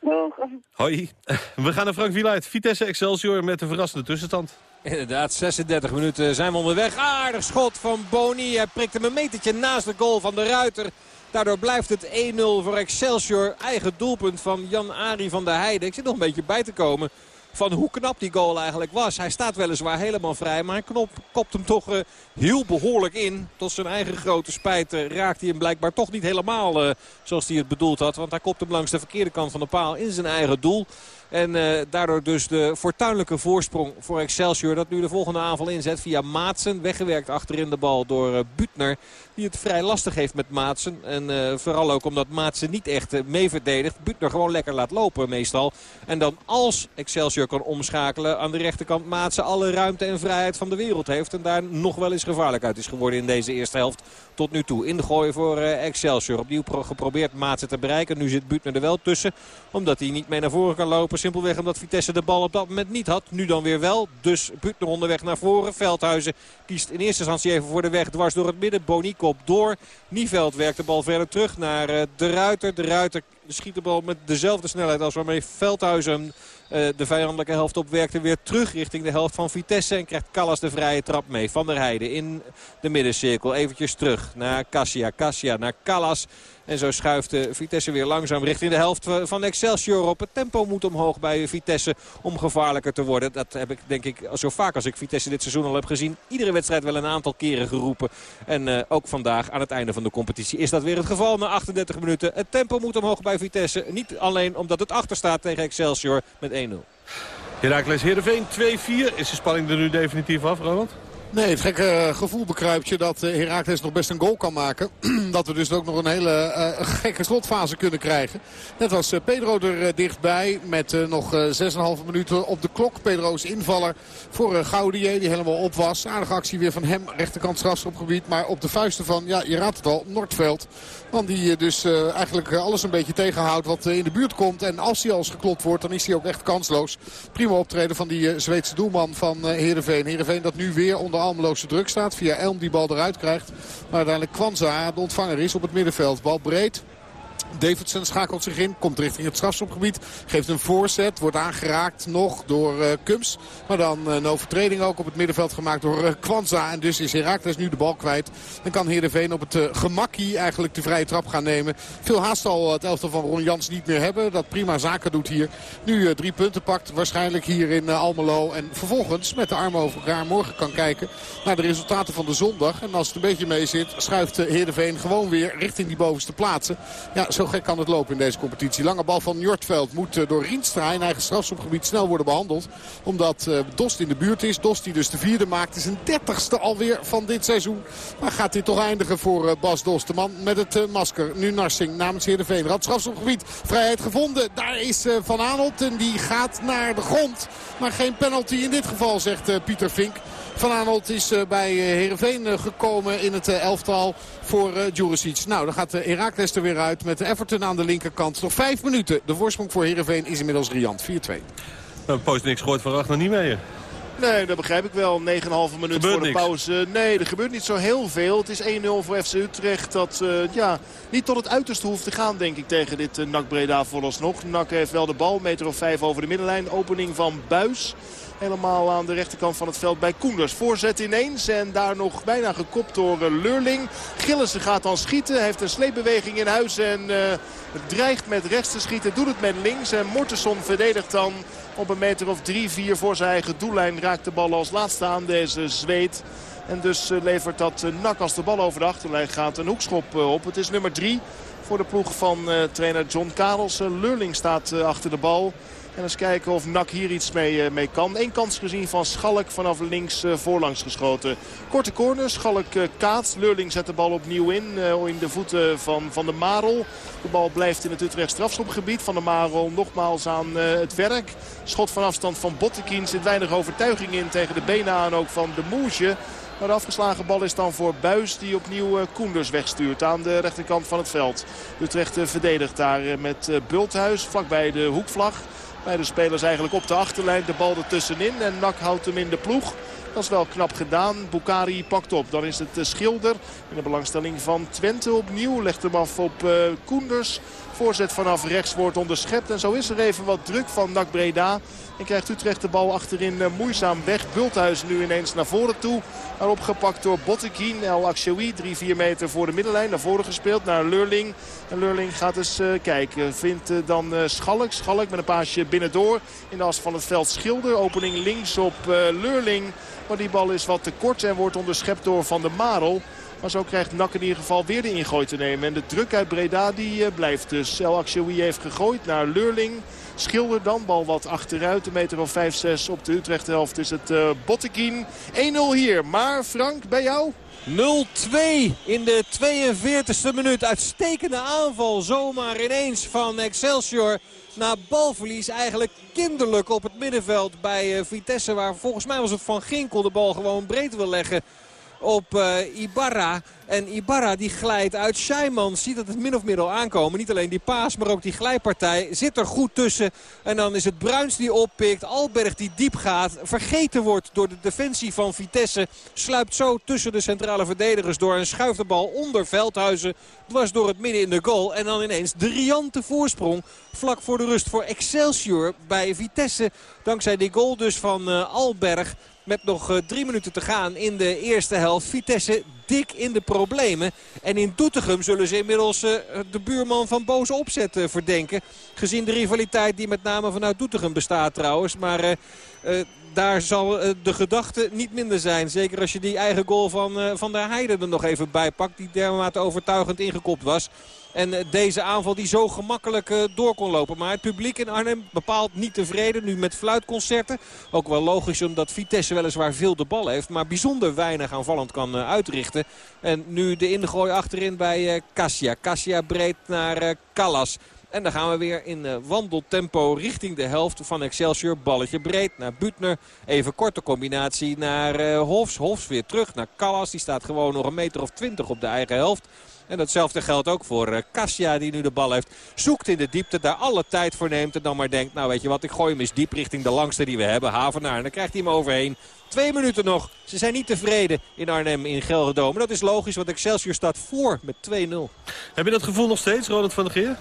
Doeg. Hoi. We gaan naar Frank Wieluid. Vitesse Excelsior met een verrassende tussenstand. Inderdaad, 36 minuten zijn we onderweg. Aardig schot van Boni. Hij prikt hem een metertje naast de goal van de Ruiter. Daardoor blijft het 1-0 voor Excelsior. Eigen doelpunt van Jan-Ari van der Heijden. Ik zit nog een beetje bij te komen van hoe knap die goal eigenlijk was. Hij staat weliswaar helemaal vrij, maar knop, kopt hem toch eh, heel behoorlijk in. Tot zijn eigen grote spijt eh, raakt hij hem blijkbaar toch niet helemaal eh, zoals hij het bedoeld had. Want hij kopt hem langs de verkeerde kant van de paal in zijn eigen doel. En eh, daardoor dus de fortuinlijke voorsprong voor Excelsior. Dat nu de volgende aanval inzet via Maatsen. Weggewerkt achterin de bal door eh, Butner. Die het vrij lastig heeft met Maatsen. En eh, vooral ook omdat Maatsen niet echt mee verdedigt. Butner gewoon lekker laat lopen meestal. En dan als Excelsior kan omschakelen aan de rechterkant Maatsen alle ruimte en vrijheid van de wereld heeft. En daar nog wel eens gevaarlijk uit is geworden in deze eerste helft tot nu toe. In de gooi voor eh, Excelsior. Opnieuw pro- geprobeerd Maatsen te bereiken. Nu zit Butner er wel tussen. Omdat hij niet mee naar voren kan lopen. Simpelweg omdat Vitesse de bal op dat moment niet had. Nu dan weer wel. Dus Butner onderweg naar voren. Veldhuizen kiest in eerste instantie even voor de weg dwars door het midden. Boniek op door. Nieveld werkt de bal verder terug naar eh, de Ruiter. De Ruiter schiet de bal met dezelfde snelheid als waarmee Veldhuizen de vijandelijke helft opwerkte. Weer terug richting de helft van Vitesse. En krijgt Callas de vrije trap mee. Van der Heijden in de middencirkel. Eventjes terug naar Cassia. Cassia naar Callas. En zo schuift eh, Vitesse weer langzaam richting de helft eh, van Excelsior op. Het tempo moet omhoog bij Vitesse om gevaarlijker te worden. Dat heb ik denk ik zo vaak als ik Vitesse dit seizoen al heb gezien. Iedere wedstrijd wel een aantal keren geroepen. En eh, ook vandaag aan het einde van de competitie is dat weer het geval. Na 38 minuten het tempo moet omhoog bij Vitesse. Niet alleen omdat het achter staat tegen Excelsior met 1-0. Heracles Heerenveen 2-4. Is de spanning er nu definitief af, Ronald? Nee, het gekke gevoel bekruipt je dat eh, Heracles nog best een goal kan maken. dat we dus ook nog een hele uh, gekke slotfase kunnen krijgen. Net was uh, Pedro er uh, dichtbij met nog 6,5 minuten op de klok. Pedro is invaller voor uh, Gaudier die helemaal op was. Aardige actie weer van hem, rechterkant strafschopgebied. Maar op de vuisten van, ja je raadt het al, Noordveld. Man die dus eigenlijk alles een beetje tegenhoudt wat in de buurt komt. En als hij al eens geklopt wordt, dan is hij ook echt kansloos. Prima optreden van die Zweedse doelman van Heerenveen. Heerenveen dat nu weer onder Almeloze druk staat. Via Elm die bal eruit krijgt. Maar uiteindelijk Kwanza de ontvanger is op het middenveld. Bal breed. Davidson schakelt zich in, komt richting het strafschopgebied. Geeft een voorzet, wordt aangeraakt nog door uh, Kums. Maar dan uh, een overtreding ook op het middenveld gemaakt door uh, Kwanza. En dus is Herakles nu de bal kwijt. Dan kan Heerenveen op het gemakkie eigenlijk de vrije trap gaan nemen. Veel haast al het elftal van Ron Jans niet meer hebben. Dat prima zaken doet hier. Nu drie punten pakt waarschijnlijk hier in Almelo. En vervolgens met de armen over elkaar morgen kan kijken naar de resultaten van de zondag. En als het een beetje mee zit schuift Heerenveen gewoon weer richting die bovenste plaatsen. Ja, zo gek kan het lopen in deze competitie. Lange bal van Njortveld moet eh, door Rienstra in eigen strafschopgebied snel worden behandeld. Omdat uh, Dost in de buurt is. Dost die dus de vierde maakt. is een dertigste alweer van dit seizoen. Maar gaat dit toch eindigen voor uh, Bas Dost. De man met het masker. Nu Narsing namens Heerenveen. Rad strafschopgebied. Vrijheid gevonden. Daar is Van Aanholt. En die gaat naar de grond. Maar geen penalty in dit geval zegt Pieter Vink. Van Aanholt is eh, bij Herenveen eh, gekomen in het eh, elftal voor Juricic. Nou, dan gaat Herakles er weer uit met Everton aan de linkerkant. Nog vijf minuten. De voorsprong voor Herenveen is inmiddels riant. 4-2. Een post niks gehoord van Ragnar niet meer. Nee, dat begrijp ik wel. 9,5 minuut voor de niks. pauze. Nee, er gebeurt niet zo heel veel. Het is 1-0 voor FC Utrecht. Dat uh, ja, niet tot het uiterste hoeft te gaan, denk ik, tegen dit uh, NAC Breda vooralsnog. NAC heeft wel de bal, meter of 5 over de middenlijn. Opening van Buis. Helemaal aan de rechterkant van het veld bij Koenders. Voorzet ineens en daar nog bijna gekopt door uh, Leurling. Gillissen gaat dan schieten. Heeft een sleepbeweging in huis en uh, dreigt met rechts te schieten. Doet het met links en verdedigt dan op een meter of 3-4 voor zijn eigen doellijn. Raakt de bal als laatste aan deze Zweed. En dus uh, levert dat nak als de bal over de achterlijn gaat een hoekschop op. Het is nummer 3 voor de ploeg van trainer John Karels. Leurling staat achter de bal. En eens kijken of Nak hier iets mee, mee kan. Eén kans gezien van Schalk vanaf links uh, voorlangs geschoten. Korte corner, Schalk uh, kaatst. Leurling zet de bal opnieuw in. In de voeten van Van de Marel. De bal blijft in het Utrecht strafschopgebied. Van de Marel nogmaals aan het werk. Schot van afstand van Bottekien. Zit weinig overtuiging in tegen de benen aan ook van de Moesje. Maar de afgeslagen bal is dan voor Buis die opnieuw Koenders wegstuurt aan de rechterkant van het veld. Utrecht verdedigt daar met Bulthuis vlakbij de hoekvlag. Beide spelers eigenlijk op de achterlijn. De bal ertussenin en Nak houdt hem in de ploeg. Dat is wel knap gedaan. Bukari pakt op. Dan is het Schilder in de belangstelling van Twente opnieuw. Legt hem af op uh, Koenders. Voorzet vanaf rechts wordt onderschept. En zo is er even wat druk van Nak Breda. En krijgt Utrecht de bal achterin uh, moeizaam weg. Bulthuis nu ineens naar voren toe. Maar opgepakt door Bottekin. El Akshoui 3-4 meter voor de middenlijn. Naar voren gespeeld naar Leurling. En Leurling gaat eens uh, kijken. Vindt uh, dan Schalk. Schalk met een paasje binnendoor. In de as van het veld Schilder. Opening links op Leurling. Maar die bal is wat te kort en wordt onderschept door Van der Marel. Maar zo krijgt Nak in ieder geval weer de ingooi te nemen. En de druk uit Breda die uh, blijft dus. El Akshoui heeft gegooid naar Leurling. Schilder dan, bal wat achteruit. Een meter of 5-6 op de Utrecht helft is het uh, Bottekin. 1-0 hier. Maar Frank, bij jou? 0-2 in de 42e minuut. Uitstekende aanval zomaar ineens van Excelsior. Na balverlies eigenlijk kinderlijk op het middenveld bij uh, Vitesse. Waar volgens mij was het Van Ginkel de bal gewoon breed wil leggen op uh, Ibarra. En Ibarra die glijdt uit. Scheiman ziet dat het min of meer al aankomen. Niet alleen die paas, maar ook die glijpartij zit er goed tussen. En dan is het Bruins die oppikt. Alberg die diep gaat. Vergeten wordt door de defensie van Vitesse. Sluipt zo tussen de centrale verdedigers door. En schuift de bal onder Veldhuizen. Dwars door het midden in de goal. En dan ineens de voorsprong. Vlak voor de rust voor Excelsior bij Vitesse. Dankzij die goal dus van uh, Alberg. Met nog uh, drie minuten te gaan in de eerste helft. Vitesse dik in de problemen. En in Doetinchem zullen ze inmiddels uh, de buurman van boze opzet uh, verdenken. Gezien de rivaliteit die met name vanuit Doetinchem bestaat trouwens. Maar daar zal eh, de gedachte niet minder zijn. Zeker als je die eigen goal van eh, Van der Heijden er nog even bij pakt. Die dermate overtuigend ingekopt was. En eh, deze aanval die zo gemakkelijk eh, door kon lopen. Maar het publiek in Arnhem bepaalt niet tevreden. Nu met fluitconcerten. Ook wel logisch omdat Vitesse weliswaar veel de bal heeft. Maar bijzonder weinig aanvallend kan eh, uitrichten. En nu de ingooi achterin bij Cassia. Cassia breed naar Callas. En dan gaan we weer in wandeltempo richting de helft van Excelsior. Balletje breed naar Butner. Even korte combinatie naar Hofs. Hofs weer terug naar Callas. Die staat gewoon nog een meter of twintig op de eigen helft. En datzelfde geldt ook voor Cassia die nu de bal heeft. Zoekt in de diepte, daar alle tijd voor neemt. En dan maar denkt, nou weet je wat, ik gooi hem eens diep richting de langste die we hebben. Havenaar. En dan krijgt hij hem overheen. Twee minuten nog. Ze zijn niet tevreden in Arnhem in Gelredome. Dat is logisch, want Excelsior staat voor met 2-0. Heb je dat gevoel nog steeds, Ronald van der Geer?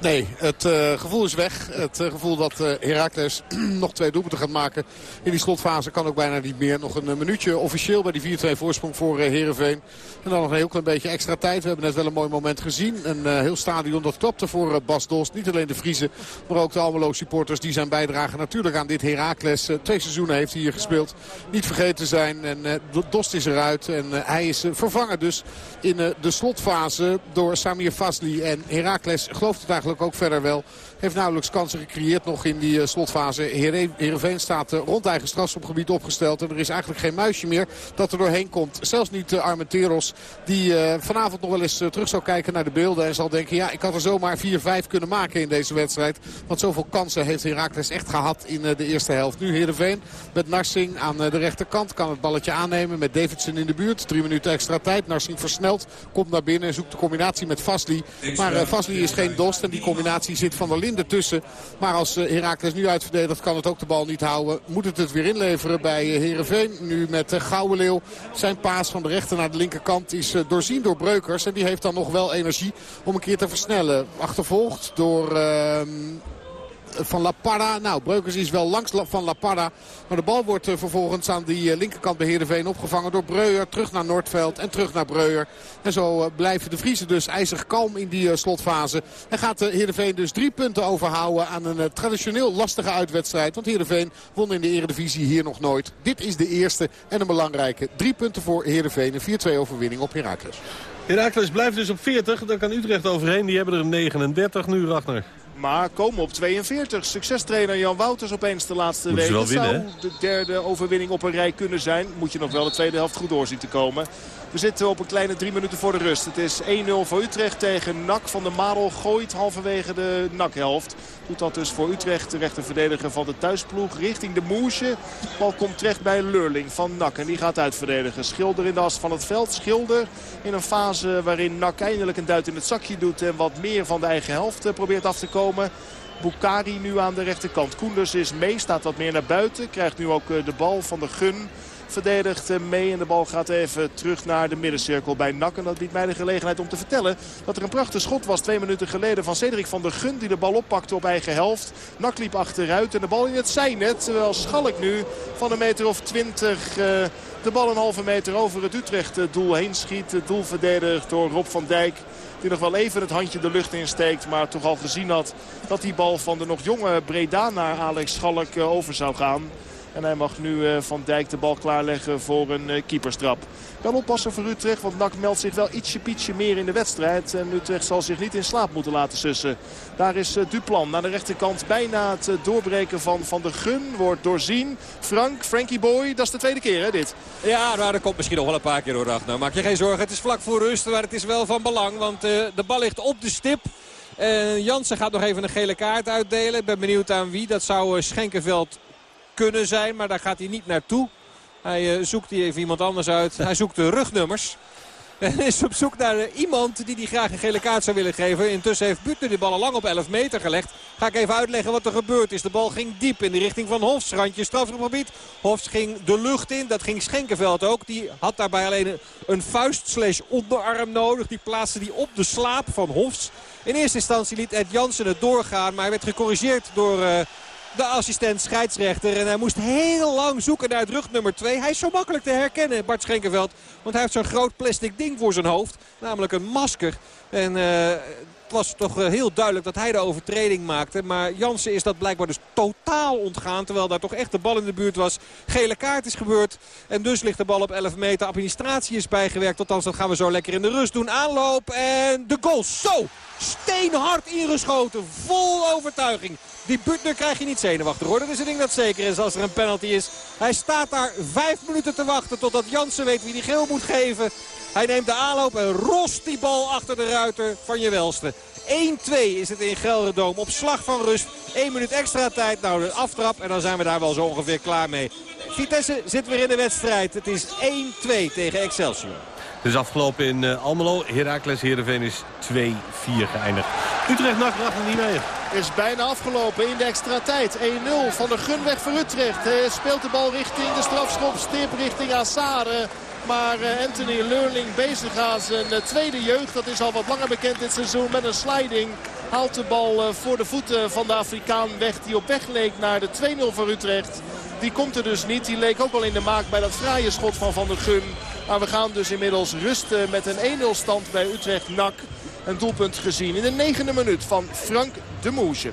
Nee, het uh, gevoel is weg. Het uh, gevoel dat uh, Heracles nog twee doelpunten gaat maken in die slotfase kan ook bijna niet meer. Nog een minuutje officieel bij die 4-2 voorsprong voor Herenveen. En dan nog een heel klein beetje extra tijd. We hebben net wel een mooi moment gezien. Een heel stadion dat klopte voor Bas Dost. Niet alleen de Friese, maar ook de Almelo supporters. Die zijn bijdragen natuurlijk aan dit Heracles. twee seizoenen heeft hij hier gespeeld. Niet vergeten zijn. En Dost is eruit. En hij is vervangen dus in de slotfase door Samir Fasli. En Heracles gelooft het eigenlijk ook verder wel. Heeft nauwelijks kansen gecreëerd nog in die uh, slotfase. Heerenveen staat uh, rond eigen strafschopgebied opgesteld. En er is eigenlijk geen muisje meer dat er doorheen komt. Zelfs niet uh, Armenteros die vanavond nog wel eens terug zou kijken naar de beelden. En zal denken, ja ik had er zomaar 4-5 kunnen maken in deze wedstrijd. Want zoveel kansen heeft Herakles echt gehad in de eerste helft. Nu Heerenveen met Narsing aan de rechterkant. Kan het balletje aannemen met Davidson in de buurt. Drie minuten extra tijd. Narsing versnelt. Komt naar binnen en zoekt de combinatie met Vasli. Maar Vasli is geen dost. En die combinatie zit van der Linde tussen. Maar als Herakles nu uitverdedigt kan het ook de bal niet houden. Moet het het weer inleveren bij Herenveen. Nu met Gouwenleeuw. Zijn paas van de rechter naar de linkerkant is doorzien door Breukers. En die heeft dan nog wel energie om een keer te versnellen. Achtervolgd door... Uh, van La Parra. Nou, Breukers is wel langs van La Parra. Maar de bal wordt vervolgens aan die linkerkant bij Heerenveen opgevangen door Breuer. Terug naar Noordveld en terug naar Breuer. En zo blijven de Vriezen dus ijzig kalm in die slotfase. En gaat Heerenveen dus drie punten overhouden aan een traditioneel lastige uitwedstrijd. Want Heerenveen won in de eredivisie hier nog nooit. Dit is de eerste en een belangrijke. Drie punten voor Heerenveen. Een 4-2 overwinning op Heracles. Heracles blijft dus op 40. Dan kan Utrecht overheen. Die hebben er 39 nu, Ragnar. Maar komen op 42. Succestrainer Jan Wouters opeens de laatste week. Dat zou de derde overwinning op een rij kunnen zijn. Moet je nog wel de tweede helft goed doorzien te komen. We zitten op een kleine drie minuten voor de rust. Het is 1-0 voor Utrecht tegen NAC. Van de Marel gooit halverwege de NAC-helft. Doet dat dus voor Utrecht. De rechterverdediger van de thuisploeg richting de Moesje. Bal komt terecht bij Lurling van NAC. En die gaat uitverdedigen. Schilder in de as van het veld. Schilder in een fase waarin NAC eindelijk een duit in het zakje doet. En wat meer van de eigen helft probeert af te komen. Bukari nu aan de rechterkant. Koenders is mee, staat wat meer naar buiten. Krijgt nu ook de bal van de Gun verdedigt mee. En de bal gaat even terug naar de middencirkel bij Nak. En dat biedt mij de gelegenheid om te vertellen dat er een prachtig schot was twee minuten geleden van Cedric van der Gun. Die de bal oppakte op eigen helft. Nak liep achteruit en de bal in het zijnet. Terwijl Schalk nu van een meter of twintig... Uh, de bal een halve meter over het Utrecht doel heen schiet. Het doel verdedigd door Rob van Dijk. Die nog wel even het handje de lucht insteekt. Maar toch al gezien had dat die bal van de nog jonge Breda naar Alex Schalk over zou gaan. En hij mag nu Van Dijk de bal klaarleggen voor een keeperstrap. Wel oppassen voor Utrecht, want NAC meldt zich wel ietsje pietje meer in de wedstrijd. En Utrecht zal zich niet in slaap moeten laten sussen. Daar is Duplan naar de rechterkant bijna het doorbreken van Van de Gun. Wordt doorzien. Frank, Frankie Boy, dat is de tweede keer hè dit? Ja, maar dat komt misschien nog wel een paar keer door Nou, Maak je geen zorgen, het is vlak voor rust, maar het is wel van belang. Want de bal ligt op de stip. Uh, Jansen gaat nog even een gele kaart uitdelen. Ik ben benieuwd aan wie. Dat zou Schenkenveld kunnen zijn. Maar daar gaat hij niet naartoe. Hij uh, zoekt hier even iemand anders uit. Hij zoekt de rugnummers. En is op zoek naar uh, iemand die die graag een gele kaart zou willen geven. Intussen heeft Butner de bal al lang op 11 meter gelegd. Ga ik even uitleggen wat er gebeurd is. De bal ging diep in de richting van Hofs. Randje strafgebied. Hofs ging de lucht in. Dat ging Schenkenveld ook. Die had daarbij alleen een, vuist slash onderarm nodig. Die plaatste die op de slaap van Hofs. In eerste instantie liet Ed Jansen het doorgaan. Maar hij werd gecorrigeerd door... Uh, de assistent scheidsrechter. En hij moest heel lang zoeken naar het rugnummer 2. Hij is zo makkelijk te herkennen, Bart Schenkenveld. Want hij heeft zo'n groot plastic ding voor zijn hoofd. Namelijk een masker. En uh, het was toch eh, heel duidelijk dat hij de overtreding maakte. Maar Jansen is dat blijkbaar dus totaal ontgaan. Terwijl daar toch echt de bal in de buurt was. Gele kaart is gebeurd. En dus ligt de bal op 11 meter. Administratie is bijgewerkt. Althans, dat gaan we zo lekker in de rust doen. Aanloop en de goal. Zo! Steenhard ingeschoten. Vol overtuiging. Die Butner krijg je niet zenuwachtig hoor. Dat is een ding dat zeker is als er een penalty is. Hij staat daar vijf minuten te wachten totdat Jansen weet wie die geel moet geven. Hij neemt de aanloop en rost die bal achter de ruiter van je welste. 1-2 is het in Gelderdoom op slag van rust. 1 minuut extra tijd. Nou, de aftrap en dan zijn we daar wel zo ongeveer klaar mee. Vitesse zit weer in de wedstrijd. Het is 1-2 tegen Excelsior. Het is afgelopen in uh, Almelo. Heracles Heerenveen is 2-4 geëindigd. Utrecht nacht er niet mee. Is bijna afgelopen in de extra tijd. 1-0 van de Gunweg voor Utrecht. Hij speelt de bal richting de strafschop. Stip richting Assare. Maar eh, Anthony Leurling bezig aan zijn eh, tweede jeugd. Dat is al wat langer bekend dit seizoen met een sliding. Haalt de bal eh, voor de voeten van de Afrikaan weg. Die op weg leek naar de 2-0 voor Utrecht. Die komt er dus niet. Die leek ook al in de maak bij dat fraaie schot van Van der Gun. Maar we gaan dus inmiddels rusten met een 1-0 stand bij Utrecht-NAC. Een doelpunt gezien in de negende minuut van Frank de Moesje.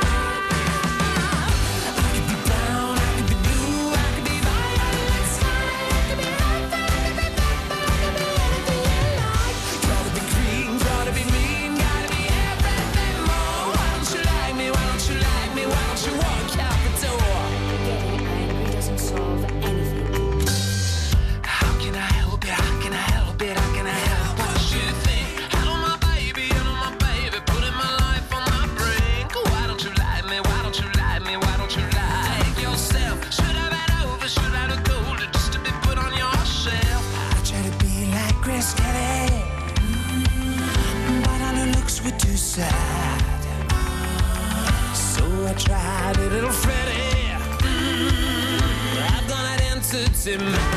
in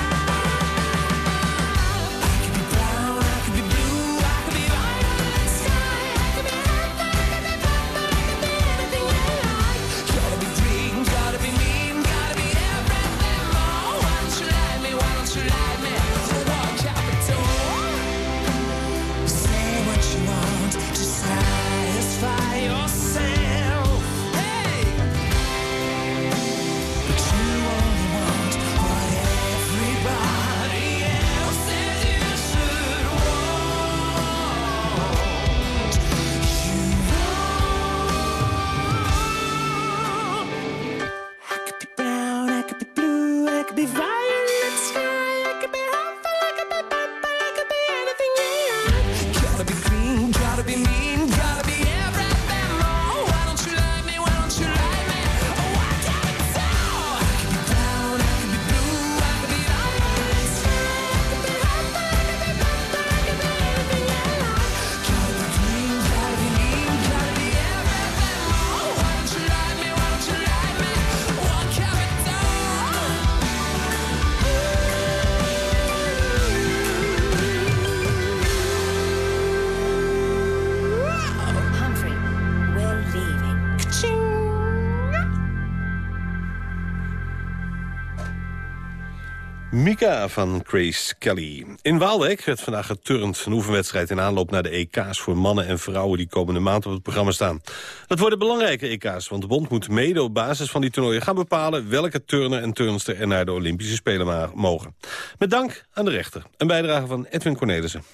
Van Grace Kelly. In Waalwijk werd vandaag geturnd een oefenwedstrijd in aanloop naar de EK's voor mannen en vrouwen die komende maand op het programma staan. Dat worden belangrijke EK's, want de bond moet mede op basis van die toernooien gaan bepalen welke turner en turnster er naar de Olympische Spelen mogen. Met dank aan de rechter. Een bijdrage van Edwin Cornelissen.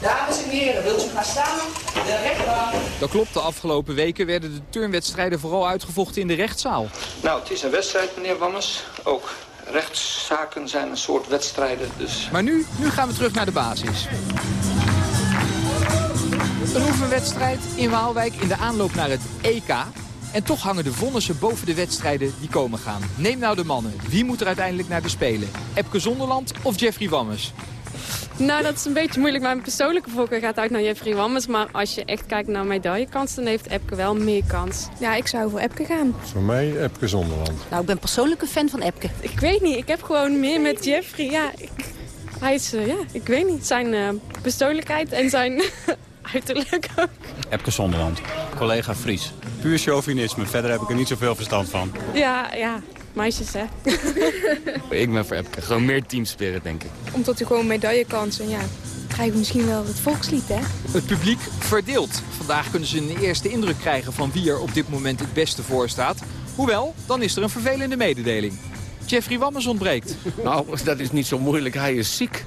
Dames en heren, wilt u gaan staan? De rechtbank. Dat klopt, de afgelopen weken werden de turnwedstrijden vooral uitgevochten in de rechtszaal. Nou, het is een wedstrijd, meneer Wammers. Ook rechtszaken zijn een soort wedstrijden. Dus Maar nu, nu gaan we terug naar de basis. Een oefenwedstrijd in Waalwijk in de aanloop naar het EK. En toch hangen de vonnissen boven de wedstrijden die komen gaan. Neem nou de mannen. Wie moet er uiteindelijk naar de Spelen? Epke Zonderland of Jeffrey Wammes? Nou, dat is een beetje moeilijk. Mijn persoonlijke voorkeur gaat uit naar Jeffrey Wammers. Maar als je echt kijkt naar medaillekans, dan heeft Epke wel meer kans. Ja, ik zou voor Epke gaan. Voor mij Epke Zonderland. Nou, ik ben persoonlijk een fan van Epke. Ik weet niet, ik heb gewoon meer met Jeffrey. Ja, ik, hij is, eh, ja, ik weet niet. Zijn eh, persoonlijkheid en zijn uiterlijk ook. Epke Zonderland. Collega Fries. Puur chauvinisme. Verder heb ik er niet zoveel verstand van. Ja, ja, meisjes hè. Ik ben voor Epke. Gewoon meer teamspirit, denk ik. Omdat hij gewoon medaillekans en ja, krijgen we misschien wel het volkslied, hè? Het publiek verdeelt. Vandaag kunnen ze een eerste indruk krijgen van wie er op dit moment het beste voor staat. Hoewel, dan is er een vervelende mededeling. Jeffrey Wammes ontbreekt. Nou, dat is niet zo moeilijk. Hij is ziek.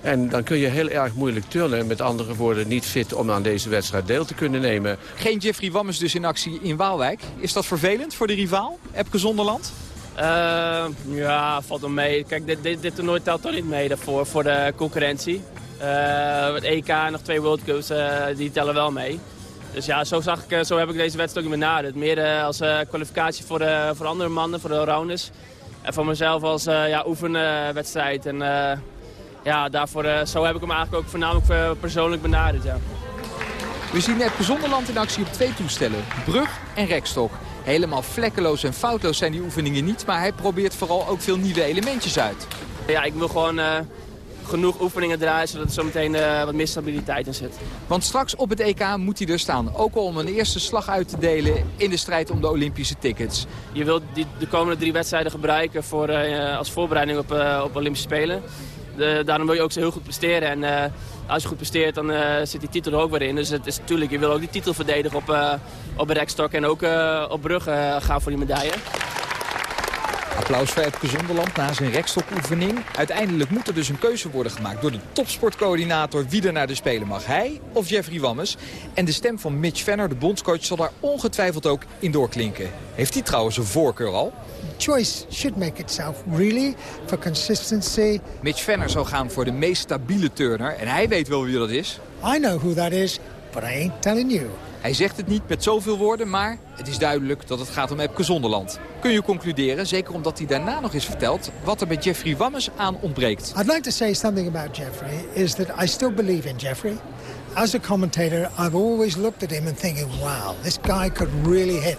En dan kun je heel erg moeilijk turnen. Met andere woorden, niet fit om aan deze wedstrijd deel te kunnen nemen. Geen Jeffrey Wammes dus in actie in Waalwijk. Is dat vervelend voor de rivaal, Epke Zonderland? Uh, ja, valt wel mee. Kijk, dit, dit, dit toernooi telt toch niet mee daarvoor, voor de concurrentie. Uh, het EK en nog twee World Cups, uh, die tellen wel mee. Dus ja, zo, zag ik, zo heb ik deze wedstrijd ook benaderd. Meer als kwalificatie voor, voor andere mannen, voor de allrounders. En voor mezelf als ja, oefenwedstrijd. En ja, daarvoor, zo heb ik hem eigenlijk ook voornamelijk persoonlijk benaderd. Ja. We zien Epke Zonderland in actie op twee toestellen. Brug en rekstok. Helemaal vlekkeloos en foutloos zijn die oefeningen niet, maar hij probeert vooral ook veel nieuwe elementjes uit. Ja, ik wil gewoon uh, genoeg oefeningen draaien, zodat er zometeen uh, wat meer stabiliteit in zit. Want straks op het EK moet hij er staan, ook al om een eerste slag uit te delen in de strijd om de Olympische tickets. Je wilt die, de komende drie wedstrijden gebruiken voor, uh, als voorbereiding op, op Olympische Spelen. Daarom wil je ook zo heel goed presteren. En als je goed presteert, dan uh, zit die titel er ook weer in. Dus het is natuurlijk, je wil ook die titel verdedigen op, uh, op rekstok en ook op bruggen gaan voor die medaille. Applaus voor Epke Zonderland na zijn rekstokoefening. Uiteindelijk moet er dus een keuze worden gemaakt door de topsportcoördinator wie er naar de Spelen mag. Hij of Jeffrey Wammes. En de stem van Mitch Venner, de bondscoach, zal daar ongetwijfeld ook in doorklinken. Heeft hij trouwens een voorkeur al? Choice should make itself really for consistency. Mitch Venner zal gaan voor de meest stabiele turner en hij weet wel wie dat is. I know who that is, but I ain't telling you. Hij zegt het niet met zoveel woorden, maar het is duidelijk dat het gaat om Epke Zonderland. Kun je concluderen, zeker omdat hij daarna nog eens vertelt... wat er bij Jeffrey Wammes aan ontbreekt. I'd like to say something about Jeffrey, is that I still believe in Jeffrey. As a commentator, I've always looked at him and thinking, wow, this guy could really hit.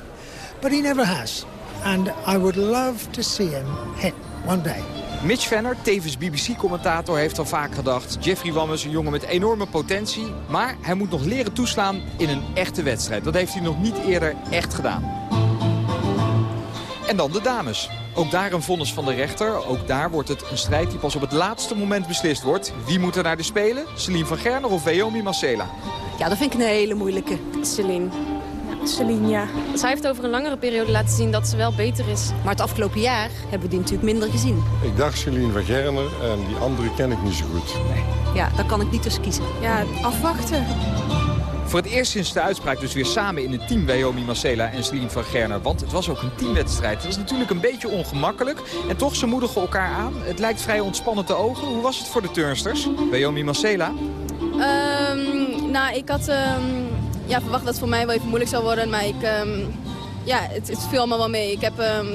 But he never has. And I would love to see him hit one day. Mitch Venner, tevens BBC-commentator, heeft al vaak gedacht... Jeffrey Wammes, een jongen met enorme potentie... maar hij moet nog leren toeslaan in een echte wedstrijd. Dat heeft hij nog niet eerder echt gedaan. En dan de dames. Ook daar een vonnis van de rechter. Ook daar wordt het een strijd die pas op het laatste moment beslist wordt. Wie moet er naar de Spelen? Celine van Gerner of Veomi Marcela? Ja, dat vind ik een hele moeilijke. Celine. Celine, ja. Zij heeft over een langere periode laten zien dat ze wel beter is. Maar het afgelopen jaar hebben we die natuurlijk minder gezien. Ik dacht Celine van Gerner en die andere ken ik niet zo goed. Nee. Ja, daar kan ik niet tussen kiezen. Ja, afwachten. Voor het eerst sinds de uitspraak dus weer samen in het team Wyoming Marcela en Celine van Gerner. Want het was ook een teamwedstrijd. Het is natuurlijk een beetje ongemakkelijk. En toch, ze moedigen elkaar aan. Het lijkt vrij ontspannen te ogen. Hoe was het voor de turnsters? Wyoming Marcela? Um, nou, ik had... Um ja, verwacht dat het voor mij wel even moeilijk zou worden. Maar ik, um, ja, het, het viel allemaal wel mee. Ik, heb, um,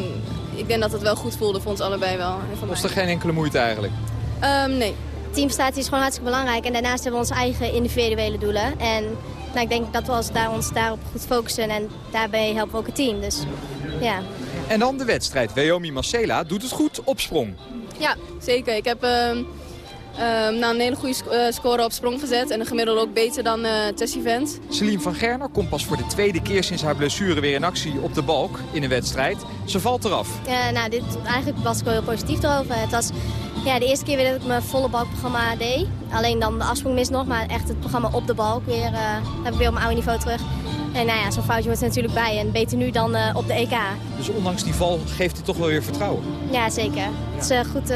ik denk dat het wel goed voelde voor ons allebei wel. Was er geen enkele moeite eigenlijk? Um, nee. Teamprestatie is gewoon hartstikke belangrijk. En daarnaast hebben we onze eigen individuele doelen. En nou, ik denk dat we ons, daar, ons daarop goed focussen. En daarbij helpen we ook het team. Dus ja. En dan de wedstrijd. Wyoming Marcela doet het goed op sprong. Ja, zeker. Ik heb... Um, nou, een hele goede uh, score op sprong gezet. En een gemiddelde ook beter dan uh, Tessie Vent. Celine van Gerner komt pas voor de tweede keer sinds haar blessure weer in actie op de balk in een wedstrijd. Ze valt eraf. Ja, nou, dit, eigenlijk was ik wel heel positief erover. Het was ja, de eerste keer weer dat ik mijn volle balkprogramma deed. Alleen dan de afsprong mis nog, maar echt het programma op de balk weer, uh, heb ik weer op mijn oude niveau terug. En nou ja, zo'n foutje wordt er natuurlijk bij. En beter nu dan uh, op de EK. Dus ondanks die val geeft hij toch wel weer vertrouwen? Ja, zeker. Ja. Het is uh, goed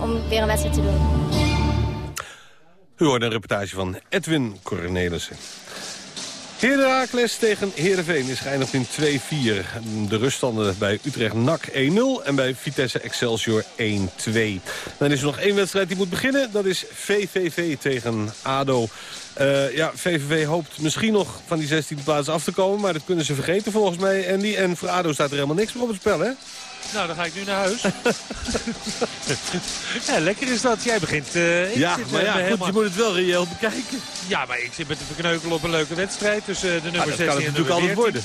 om weer een wedstrijd te doen. U een reportage van Edwin Cornelissen. Heracles tegen Heerenveen is geëindigd in 2-4. De ruststanden bij Utrecht NAC 1-0 en bij Vitesse Excelsior 1-2. Dan is er nog één wedstrijd die moet beginnen. Dat is VVV tegen ADO. Uh, ja, VVV hoopt misschien nog van die 16e plaats af te komen. Maar dat kunnen ze vergeten volgens mij, Andy. En voor ADO staat er helemaal niks meer op het spel, hè? Nou, dan ga ik nu naar huis. ja, lekker is dat. Jij begint... Uh, ja, zit, maar ja, goed, helemaal... je moet het wel reëel bekijken. Ja, maar ik zit met te verkneukelen op een leuke wedstrijd tussen de nummer ah, 16 en de nummer 14. natuurlijk altijd worden.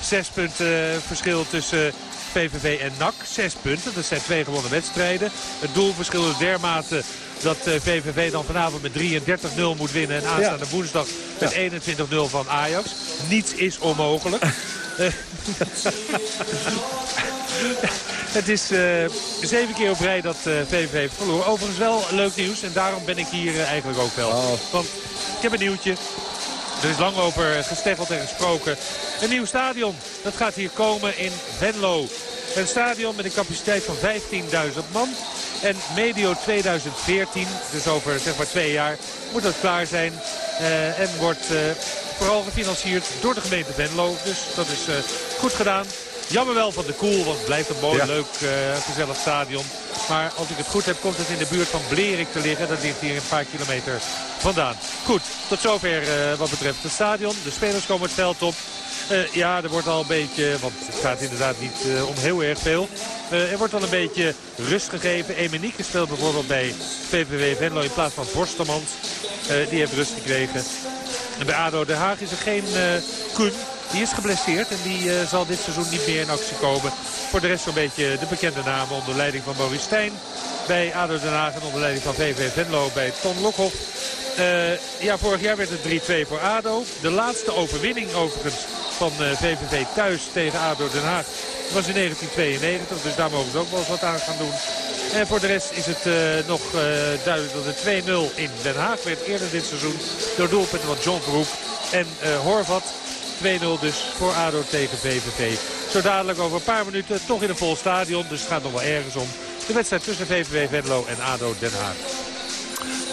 Zes punten eh, verschil tussen VVV en NAC. Zes punten, dat zijn twee gewonnen wedstrijden. Het doelverschil is dermate dat VVV eh, dan vanavond met 33-0 moet winnen. En aanstaande ja. woensdag met ja. 21-0 van Ajax. Niets is onmogelijk. Het is uh, zeven keer op rij dat VVV heeft verloren. Overigens wel leuk nieuws en daarom ben ik hier uh, eigenlijk ook wel. Oh. Want ik heb een nieuwtje. Er is lang over gesteggeld en gesproken. Een nieuw stadion. Dat gaat hier komen in Venlo. Een stadion met een capaciteit van 15.000 man. En medio 2014, dus over zeg maar twee jaar, moet dat klaar zijn. Uh, en wordt uh, vooral gefinancierd door de gemeente Venlo. Dus dat is uh, goed gedaan. Jammer wel van de Koel, want het blijft een mooi, ja. leuk, gezellig stadion. Maar als ik het goed heb, komt het in de buurt van Blerik te liggen. Dat ligt hier een paar kilometer vandaan. Goed, tot zover wat betreft het stadion. De spelers komen het veld op. Uh, ja, er wordt al een beetje, want het gaat inderdaad niet uh, om heel erg veel. Uh, er wordt al een beetje rust gegeven. Emenieke speelt bijvoorbeeld bij VVV Venlo in plaats van Forstemans. die heeft rust gekregen. En bij ADO Den Haag is er geen Kun. Die is geblesseerd en die zal dit seizoen niet meer in actie komen. Voor de rest zo'n beetje de bekende namen onder leiding van Maurice Stijn. Bij ADO Den Haag en onder leiding van VV Venlo bij Ton Lokhoff. Uh, ja, vorig jaar werd het 3-2 voor ADO. De laatste overwinning overigens van VVV thuis tegen ADO Den Haag was in 1992. Dus daar mogen ze ook wel eens wat aan gaan doen. En voor de rest is het uh, nog duidelijk dat het 2-0 in Den Haag werd eerder dit seizoen. Door doelpunten van John Verhoek en Horvat. 2-0 dus voor ADO tegen VVV. Zo dadelijk over een paar minuten toch in een vol stadion. Dus het gaat nog wel ergens om. De wedstrijd tussen VVV Venlo en ADO Den Haag.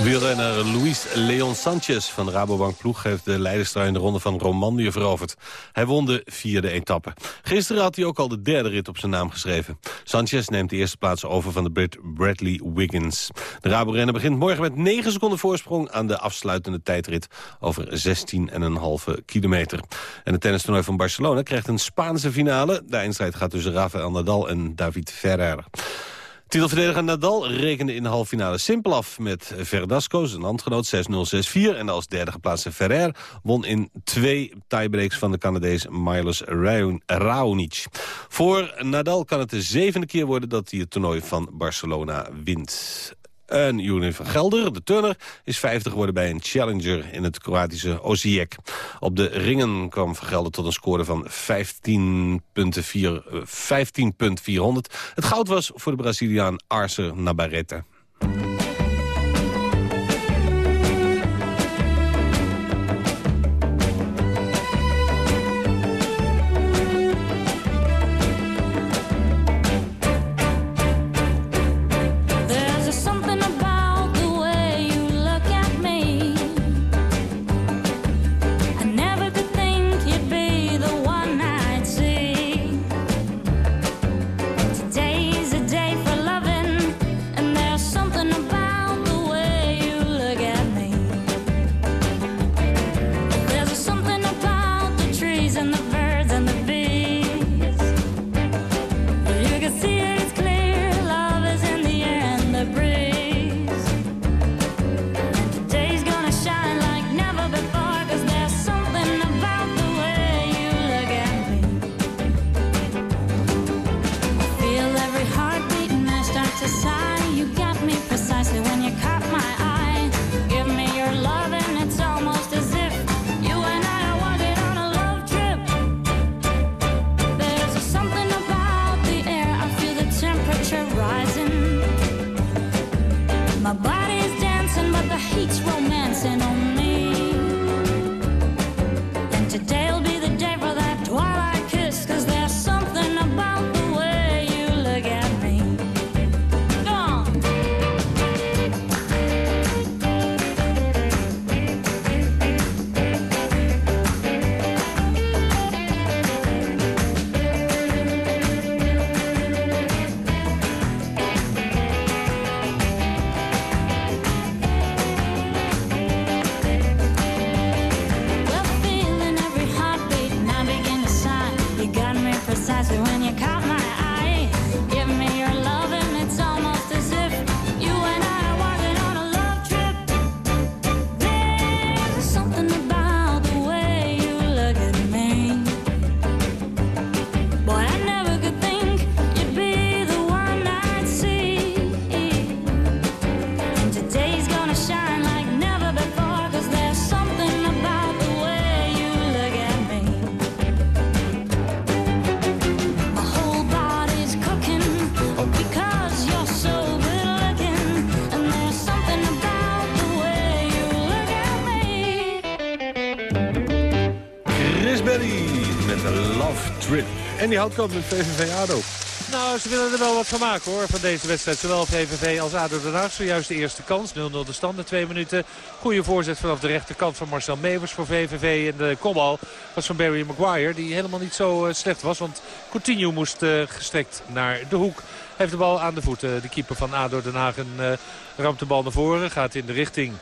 Wielrenner Luis Leon Sanchez van de Rabobank ploeg... heeft de leiderstrui in de ronde van Romandie veroverd. Hij won de vierde etappe. Gisteren had hij ook al de derde rit op zijn naam geschreven. Sanchez neemt de eerste plaats over van de Brit Bradley Wiggins. De Rabo-renner begint morgen met 9 seconden voorsprong... aan de afsluitende tijdrit over 16,5 kilometer. En het tennistoernooi van Barcelona krijgt een Spaanse finale. De eindstrijd gaat tussen Rafael Nadal en David Ferrer. Titelverdediger Nadal rekende in de halve finale simpel af met Verdasco, zijn landgenoot 6-0, 6-4. En als derde geplaatste Ferrer won in twee tiebreaks van de Canadees Milos Raonic. Voor Nadal kan het de zevende keer worden dat hij het toernooi van Barcelona wint. En Julian van Gelder, de turner, is 50 geworden bij een challenger in het Kroatische Osijek. Op de ringen kwam van Gelder tot een score van 15.400. 15 het goud was voor de Braziliaan Arce Nabarrete. Die houdt met VVV ADO. Nou, ze willen er wel wat van maken hoor, van deze wedstrijd. Zowel VVV als ADO Den Haag. Zojuist de eerste kans. 0-0 de stand in twee minuten. Goede voorzet vanaf de rechterkant van Marcel Mevers voor VVV. En de kopbal was van Barry Maguire. Die helemaal niet zo eh, slecht was. Want Coutinho moest uh, gestrekt naar de hoek. Heeft de bal aan de voeten. De keeper van ADO Den Haag en, uh, ramt de bal naar voren. Gaat in de richting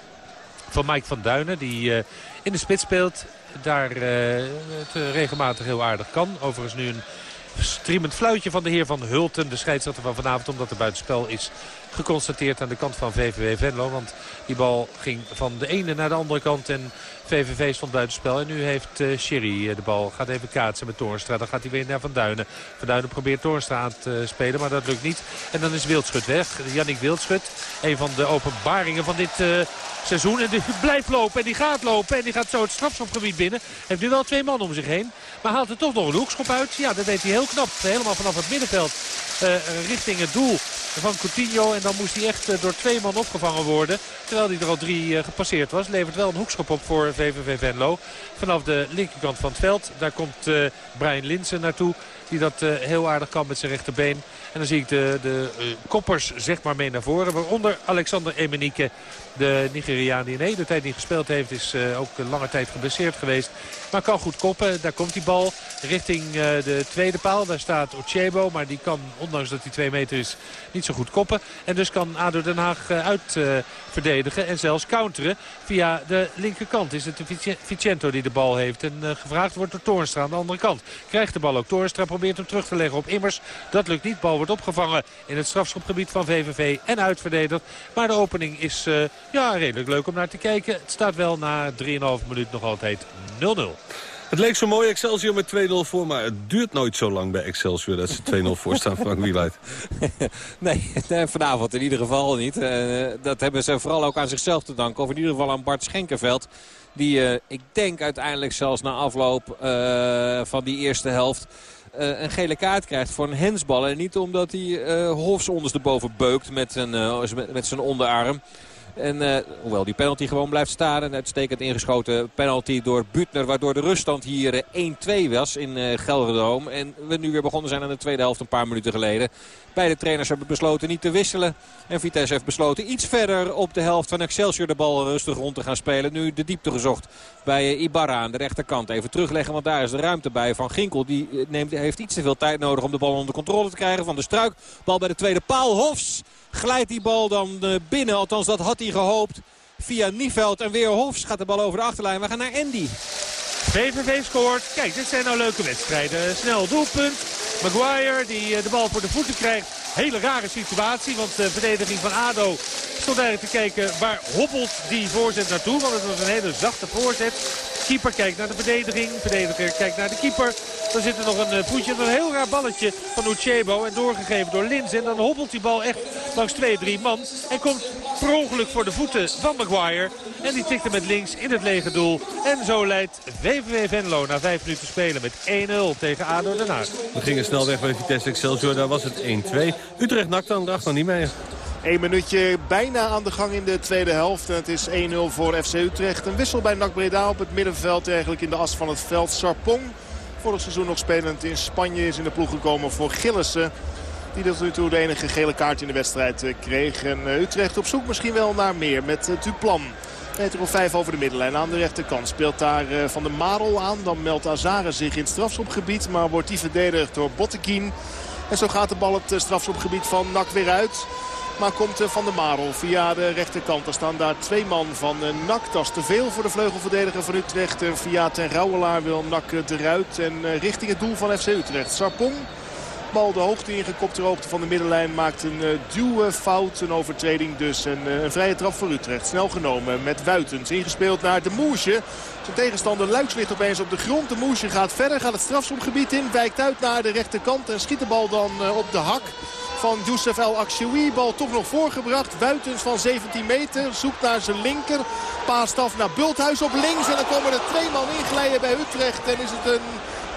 van Mike van Duinen. Die in de spits speelt. Daar het regelmatig heel aardig kan. Overigens nu een streamend fluitje van de heer Van Hulten. De scheidsrechter van vanavond omdat er buitenspel is geconstateerd aan de kant van VVV Venlo. Want die bal ging van de ene naar de andere kant en VVV stond buitenspel. En nu heeft uh, Sherry de bal. Gaat even kaatsen met Toornstra. Dan gaat hij weer naar Van Duinen. Van Duinen probeert Toornstra aan te spelen, maar dat lukt niet. En dan is Wildschut weg. Jannik Wildschut, een van de openbaringen van dit seizoen. En die blijft lopen en die gaat lopen. En die gaat zo het strafschopgebied binnen. Heeft nu wel twee man om zich heen. Maar haalt er toch nog een hoekschop uit. Ja, dat deed hij heel knap. Helemaal vanaf het middenveld uh, richting het doel van Coutinho. En dan moest hij echt uh, door twee man opgevangen worden. Terwijl hij er al drie uh, gepasseerd was. Levert wel een hoekschop op voor VVV Venlo. Vanaf de linkerkant van het veld. Daar komt Brian Linsen naartoe. Die dat heel aardig kan met zijn rechterbeen. En dan zie ik de, de koppers zeg maar mee naar voren. Waaronder Alexander Emenike. De Nigeriaan die een hele tijd niet gespeeld heeft. Is ook lange tijd geblesseerd geweest. Maar kan goed koppen. Daar komt die bal richting de tweede paal. Daar staat Ochebo. Maar die kan, ondanks dat hij twee meter is, niet zo goed koppen. En dus kan ADO Den Haag en zelfs counteren via de linkerkant. Is het Vicento die de bal heeft. En gevraagd wordt door Toornstra aan de andere kant. Krijgt de bal ook. Toornstra probeert hem terug te leggen op Immers. Dat lukt niet. Bal wordt opgevangen in het strafschopgebied van VVV. En uitverdedigd. Maar de opening is ja, redelijk leuk om naar te kijken. Het staat wel na 3,5 minuut nog altijd 0-0. Het leek zo mooi Excelsior met 2-0 voor, maar het duurt nooit zo lang bij Excelsior dat ze 2-0 voor staan, Frank Wieluid. nee, nee, vanavond in ieder geval niet. Uh, dat hebben ze vooral ook aan zichzelf te danken. Of in ieder geval aan Bart Schenkenveld. Die, uh, ik denk uiteindelijk zelfs na afloop uh, van die eerste helft... Uh, een gele kaart krijgt voor een hensbal. En niet omdat hij uh, Hofs ondersteboven beukt met zijn, uh, met zijn onderarm. En uh, hoewel die penalty gewoon blijft staan. Een uitstekend ingeschoten penalty door Butner. Waardoor de ruststand hier 1-2 was in uh, Gelderdoom. En we nu weer begonnen zijn aan de tweede helft een paar minuten geleden. Beide trainers hebben besloten niet te wisselen. En Vitesse heeft besloten iets verder op de helft van Excelsior de bal rustig rond te gaan spelen. Nu de diepte gezocht bij Ibarra aan de rechterkant. Even terugleggen, want daar is de ruimte bij van Ginkel. Die neemt, heeft iets te veel tijd nodig om de bal onder controle te krijgen. Van de Struik, bal bij de tweede paal. Hofs glijdt die bal dan binnen. Althans, dat had hij gehoopt. Via Nieveld en weer Hofs gaat de bal over de achterlijn. We gaan naar Andy. VVV scoort. Kijk, dit zijn nou leuke wedstrijden. Snel doelpunt. Maguire die de bal voor de voeten krijgt. Hele rare situatie, want de verdediging van ADO stond eigenlijk te kijken waar hobbelt die voorzet naartoe. Want het was een hele zachte voorzet. Keeper kijkt naar de verdediging. Verdediger kijkt naar de keeper. Dan zit er nog een voetje en een heel raar balletje van Uchebo. En doorgegeven door Lins. En dan hobbelt die bal echt langs twee, drie man. En komt per ongeluk voor de voeten van Maguire. En die tikt hem met links in het lege doel. En zo leidt VVV Venlo na vijf minuten spelen met 1-0 tegen ADO Den Haag. We gingen snel weg bij Vitesse Excelsior. Daar was het 1-2. Utrecht nakt dan, dacht nog niet mee. Eén minuutje bijna aan de gang in de tweede helft. En het is 1-0 voor FC Utrecht. Een wissel bij NAC Breda op het middenveld. Eigenlijk in de as van het veld. Sarpong, vorig seizoen nog spelend in Spanje, is in de ploeg gekomen voor Gillissen. Die tot nu toe de enige gele kaart in de wedstrijd kreeg. En Utrecht op zoek misschien wel naar meer met Duplan. Meter of vijf over de middenlijn aan de rechterkant. Speelt daar Van de Marel aan. Dan meldt Azare zich in het strafschopgebied. Maar wordt die verdedigd door Botteguin. En zo gaat de bal het strafschopgebied van NAC weer uit. Maar komt Van der Marel via de rechterkant. Er staan daar twee man van NAC. Dat is te veel voor de vleugelverdediger van Utrecht. Via ten Rauwelaar wil NAC eruit. En richting het doel van FC Utrecht. Sarpong. Bal de hoogte ingekopt ter hoogte van de middenlijn. Maakt een uh, duwfout. Een overtreding dus. En een vrije trap voor Utrecht. Snel genomen met Wuitens. Ingespeeld naar de Moesje. Zijn tegenstander Luiks ligt opeens op de grond. De Moesje gaat verder. Gaat het strafschopgebied in. Wijkt uit naar de rechterkant. En schiet de bal dan op de hak van Youssef El Akshoui. Bal toch nog voorgebracht. Buitens van 17 meter. Zoekt naar zijn linker. Paast af naar Bulthuis op links. En dan komen er twee man inglijden bij Utrecht. En is het een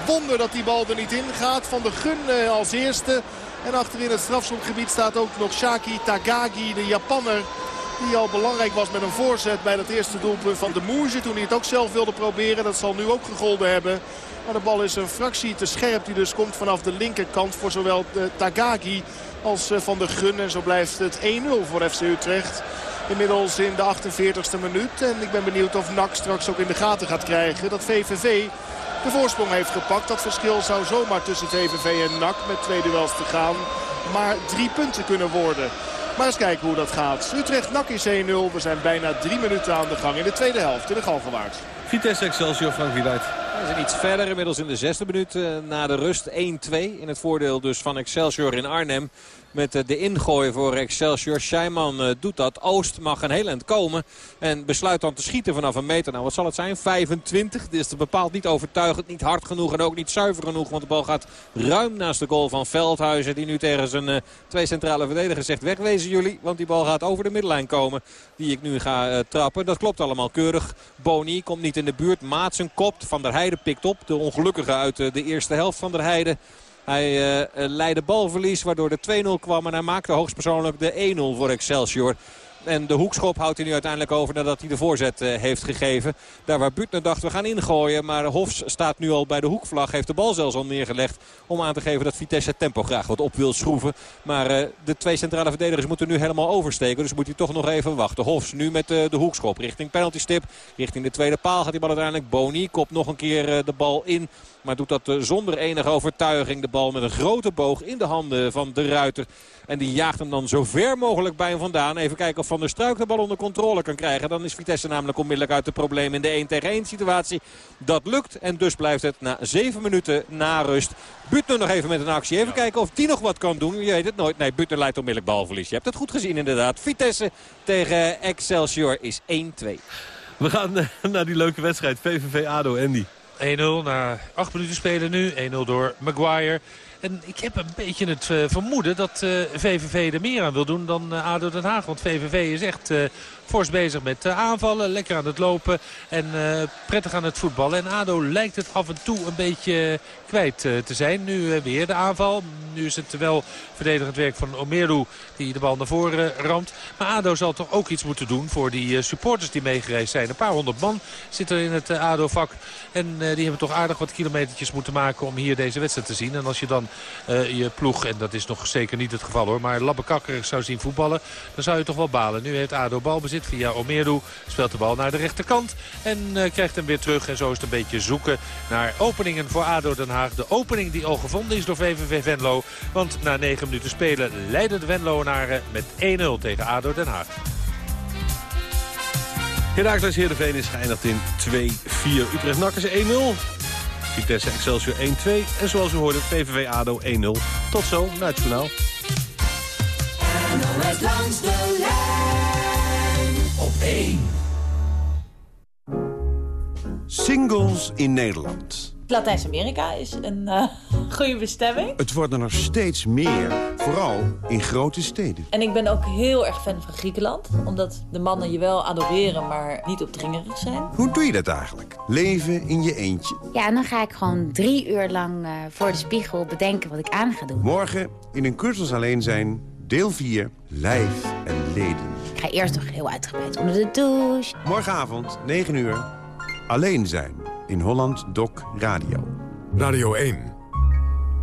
wonder dat die bal er niet in gaat. Van de Gun als eerste. En achterin het strafschopgebied staat ook nog Shaki Tagagi, de Japanner. Die al belangrijk was met een voorzet bij dat eerste doelpunt van de Moerje. Toen hij het ook zelf wilde proberen. Dat zal nu ook gegolden hebben. Maar de bal is een fractie te scherp. Die dus komt vanaf de linkerkant voor zowel Tagagi als Van der Gun. En zo blijft het 1-0 voor FC Utrecht. Inmiddels in de 48e minuut. En ik ben benieuwd of NAC straks ook in de gaten gaat krijgen. Dat VVV de voorsprong heeft gepakt. Dat verschil zou zomaar tussen VVV en NAC met twee duels te gaan. Maar drie punten kunnen worden. Maar eens kijken hoe dat gaat. Utrecht-NAC is 1-0. We zijn bijna drie minuten aan de gang in de tweede helft in de Galgenwaard. Vitesse Excelsior, Frank Wieluid. We zijn iets verder, inmiddels in de zesde minuut eh, na de rust. 1-2 in het voordeel dus van Excelsior in Arnhem met eh, de ingooi voor Excelsior. Scheiman eh, doet dat. Oost mag een heel eind komen. En besluit dan te schieten vanaf een meter. Nou, wat zal het zijn? 25. Dit is bepaald niet overtuigend, niet hard genoeg en ook niet zuiver genoeg. Want de bal gaat ruim naast de goal van Veldhuizen. Die nu tegen zijn uh, twee centrale verdedigers zegt wegwezen jullie. Want die bal gaat over de middenlijn komen. Die ik nu ga trappen. Dat klopt allemaal keurig. Boni komt niet in de buurt. Maatsen kopt. Van der Heijden pikt op. De ongelukkige uit de eerste helft van der Heijden. Hij uh, leidde balverlies waardoor de 2-0 kwam. En hij maakte hoogstpersoonlijk de 1-0 voor Excelsior. En de hoekschop houdt hij nu uiteindelijk over nadat hij de voorzet uh, heeft gegeven. Daar waar Butner dacht we gaan ingooien. Maar Hofs staat nu al bij de hoekvlag. Heeft de bal zelfs al neergelegd om aan te geven dat Vitesse het tempo graag wat op wil schroeven. Maar de twee centrale verdedigers moeten nu helemaal oversteken. Dus moet hij toch nog even wachten. Hofs nu met de hoekschop richting penalty stip. Richting de tweede paal gaat die bal uiteindelijk. Boni kopt nog een keer de bal in. Maar doet dat zonder enige overtuiging. De bal met een grote boog in de handen van de Ruiter. En die jaagt hem dan zo ver mogelijk bij hem vandaan. Even kijken of Van der Struik de bal onder controle kan krijgen. Dan is Vitesse namelijk onmiddellijk uit de probleem in de 1 tegen 1 situatie. Dat lukt en dus blijft het na 7 minuten na rust. Butner nog even met een actie. Even kijken of die nog wat kan doen. Je weet het nooit. Nee, Butner leidt onmiddellijk balverlies. Je hebt het goed gezien inderdaad. Vitesse tegen Excelsior is 1-2. We gaan naar die leuke wedstrijd. VVV ADO, Andy. 1-0 na 8 minuten spelen nu. 1-0 door Maguire. En ik heb een beetje het uh, vermoeden dat VVV er meer aan wil doen dan uh, ADO Den Haag. Want VVV is echt fors bezig met aanvallen. Lekker aan het lopen en prettig aan het voetballen. En ADO lijkt het af en toe een beetje kwijt te zijn. Nu weer de aanval. Nu is het wel verdedigend werk van Omeru die de bal naar voren ramt. Maar ADO zal toch ook iets moeten doen voor die supporters die meegereisd zijn. Een paar honderd man zitten in het ADO-vak. En die hebben toch aardig wat kilometertjes moeten maken om hier deze wedstrijd te zien. En als je dan je ploeg, en dat is nog zeker niet het geval hoor, maar Labbekakker zou zien voetballen, dan zou je toch wel balen. Nu heeft ADO balbezit via Omeru, speelt de bal naar de rechterkant en uh, krijgt hem weer terug. En zo is het een beetje zoeken naar openingen voor ADO Den Haag. De opening die al gevonden is door VVV Venlo, want na 9 minuten spelen leiden de Venloenaren met 1-0 tegen ADO Den Haag. Herakles Heerenveen is geëindigd in 2-4. Utrecht Nakkers 1-0. Vitesse Excelsior 1-2. En zoals u hoorde, VVV ADO 1-0. Tot zo, naar het journaal. 1. Singles in Nederland. Latijns-Amerika is een uh, goede bestemming. Het worden er steeds meer, vooral in grote steden. En ik ben ook heel erg fan van Griekenland. Omdat de mannen je wel adoreren, maar niet opdringerig zijn. Hoe doe je dat eigenlijk? Leven in je eentje? Ja, en dan ga ik gewoon drie uur lang uh, voor de spiegel bedenken wat ik aan ga doen. Morgen in een cursus alleen zijn, deel 4, lijf en leden. Ga eerst nog heel uitgebreid onder de douche. Morgenavond, 9 uur, alleen zijn in Holland Doc Radio. Radio 1.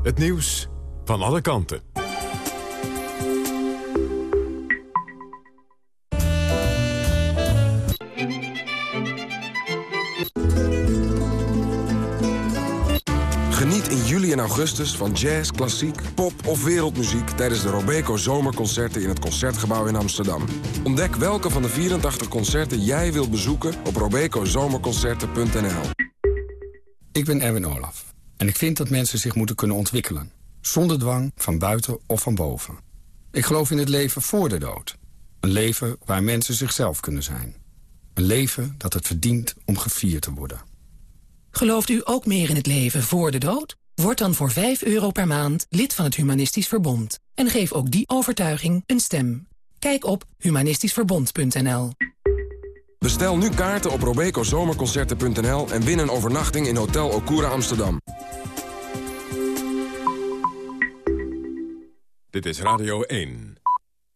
Het nieuws van alle kanten. In augustus van jazz, klassiek, pop of wereldmuziek... tijdens de Robeco Zomerconcerten in het Concertgebouw in Amsterdam. Ontdek welke van de 84 concerten jij wilt bezoeken op robecozomerconcerten.nl. Ik ben Erwin Olaf en ik vind dat mensen zich moeten kunnen ontwikkelen. Zonder dwang, van buiten of van boven. Ik geloof in het leven voor de dood. Een leven waar mensen zichzelf kunnen zijn. Een leven dat het verdient om gevierd te worden. Gelooft u ook meer in het leven voor de dood? Word dan voor 5 euro per maand lid van het Humanistisch Verbond. En geef ook die overtuiging een stem. Kijk op humanistischverbond.nl Bestel nu kaarten op robecozomerconcerten.nl en win een overnachting in Hotel Okura Amsterdam. Dit is Radio 1.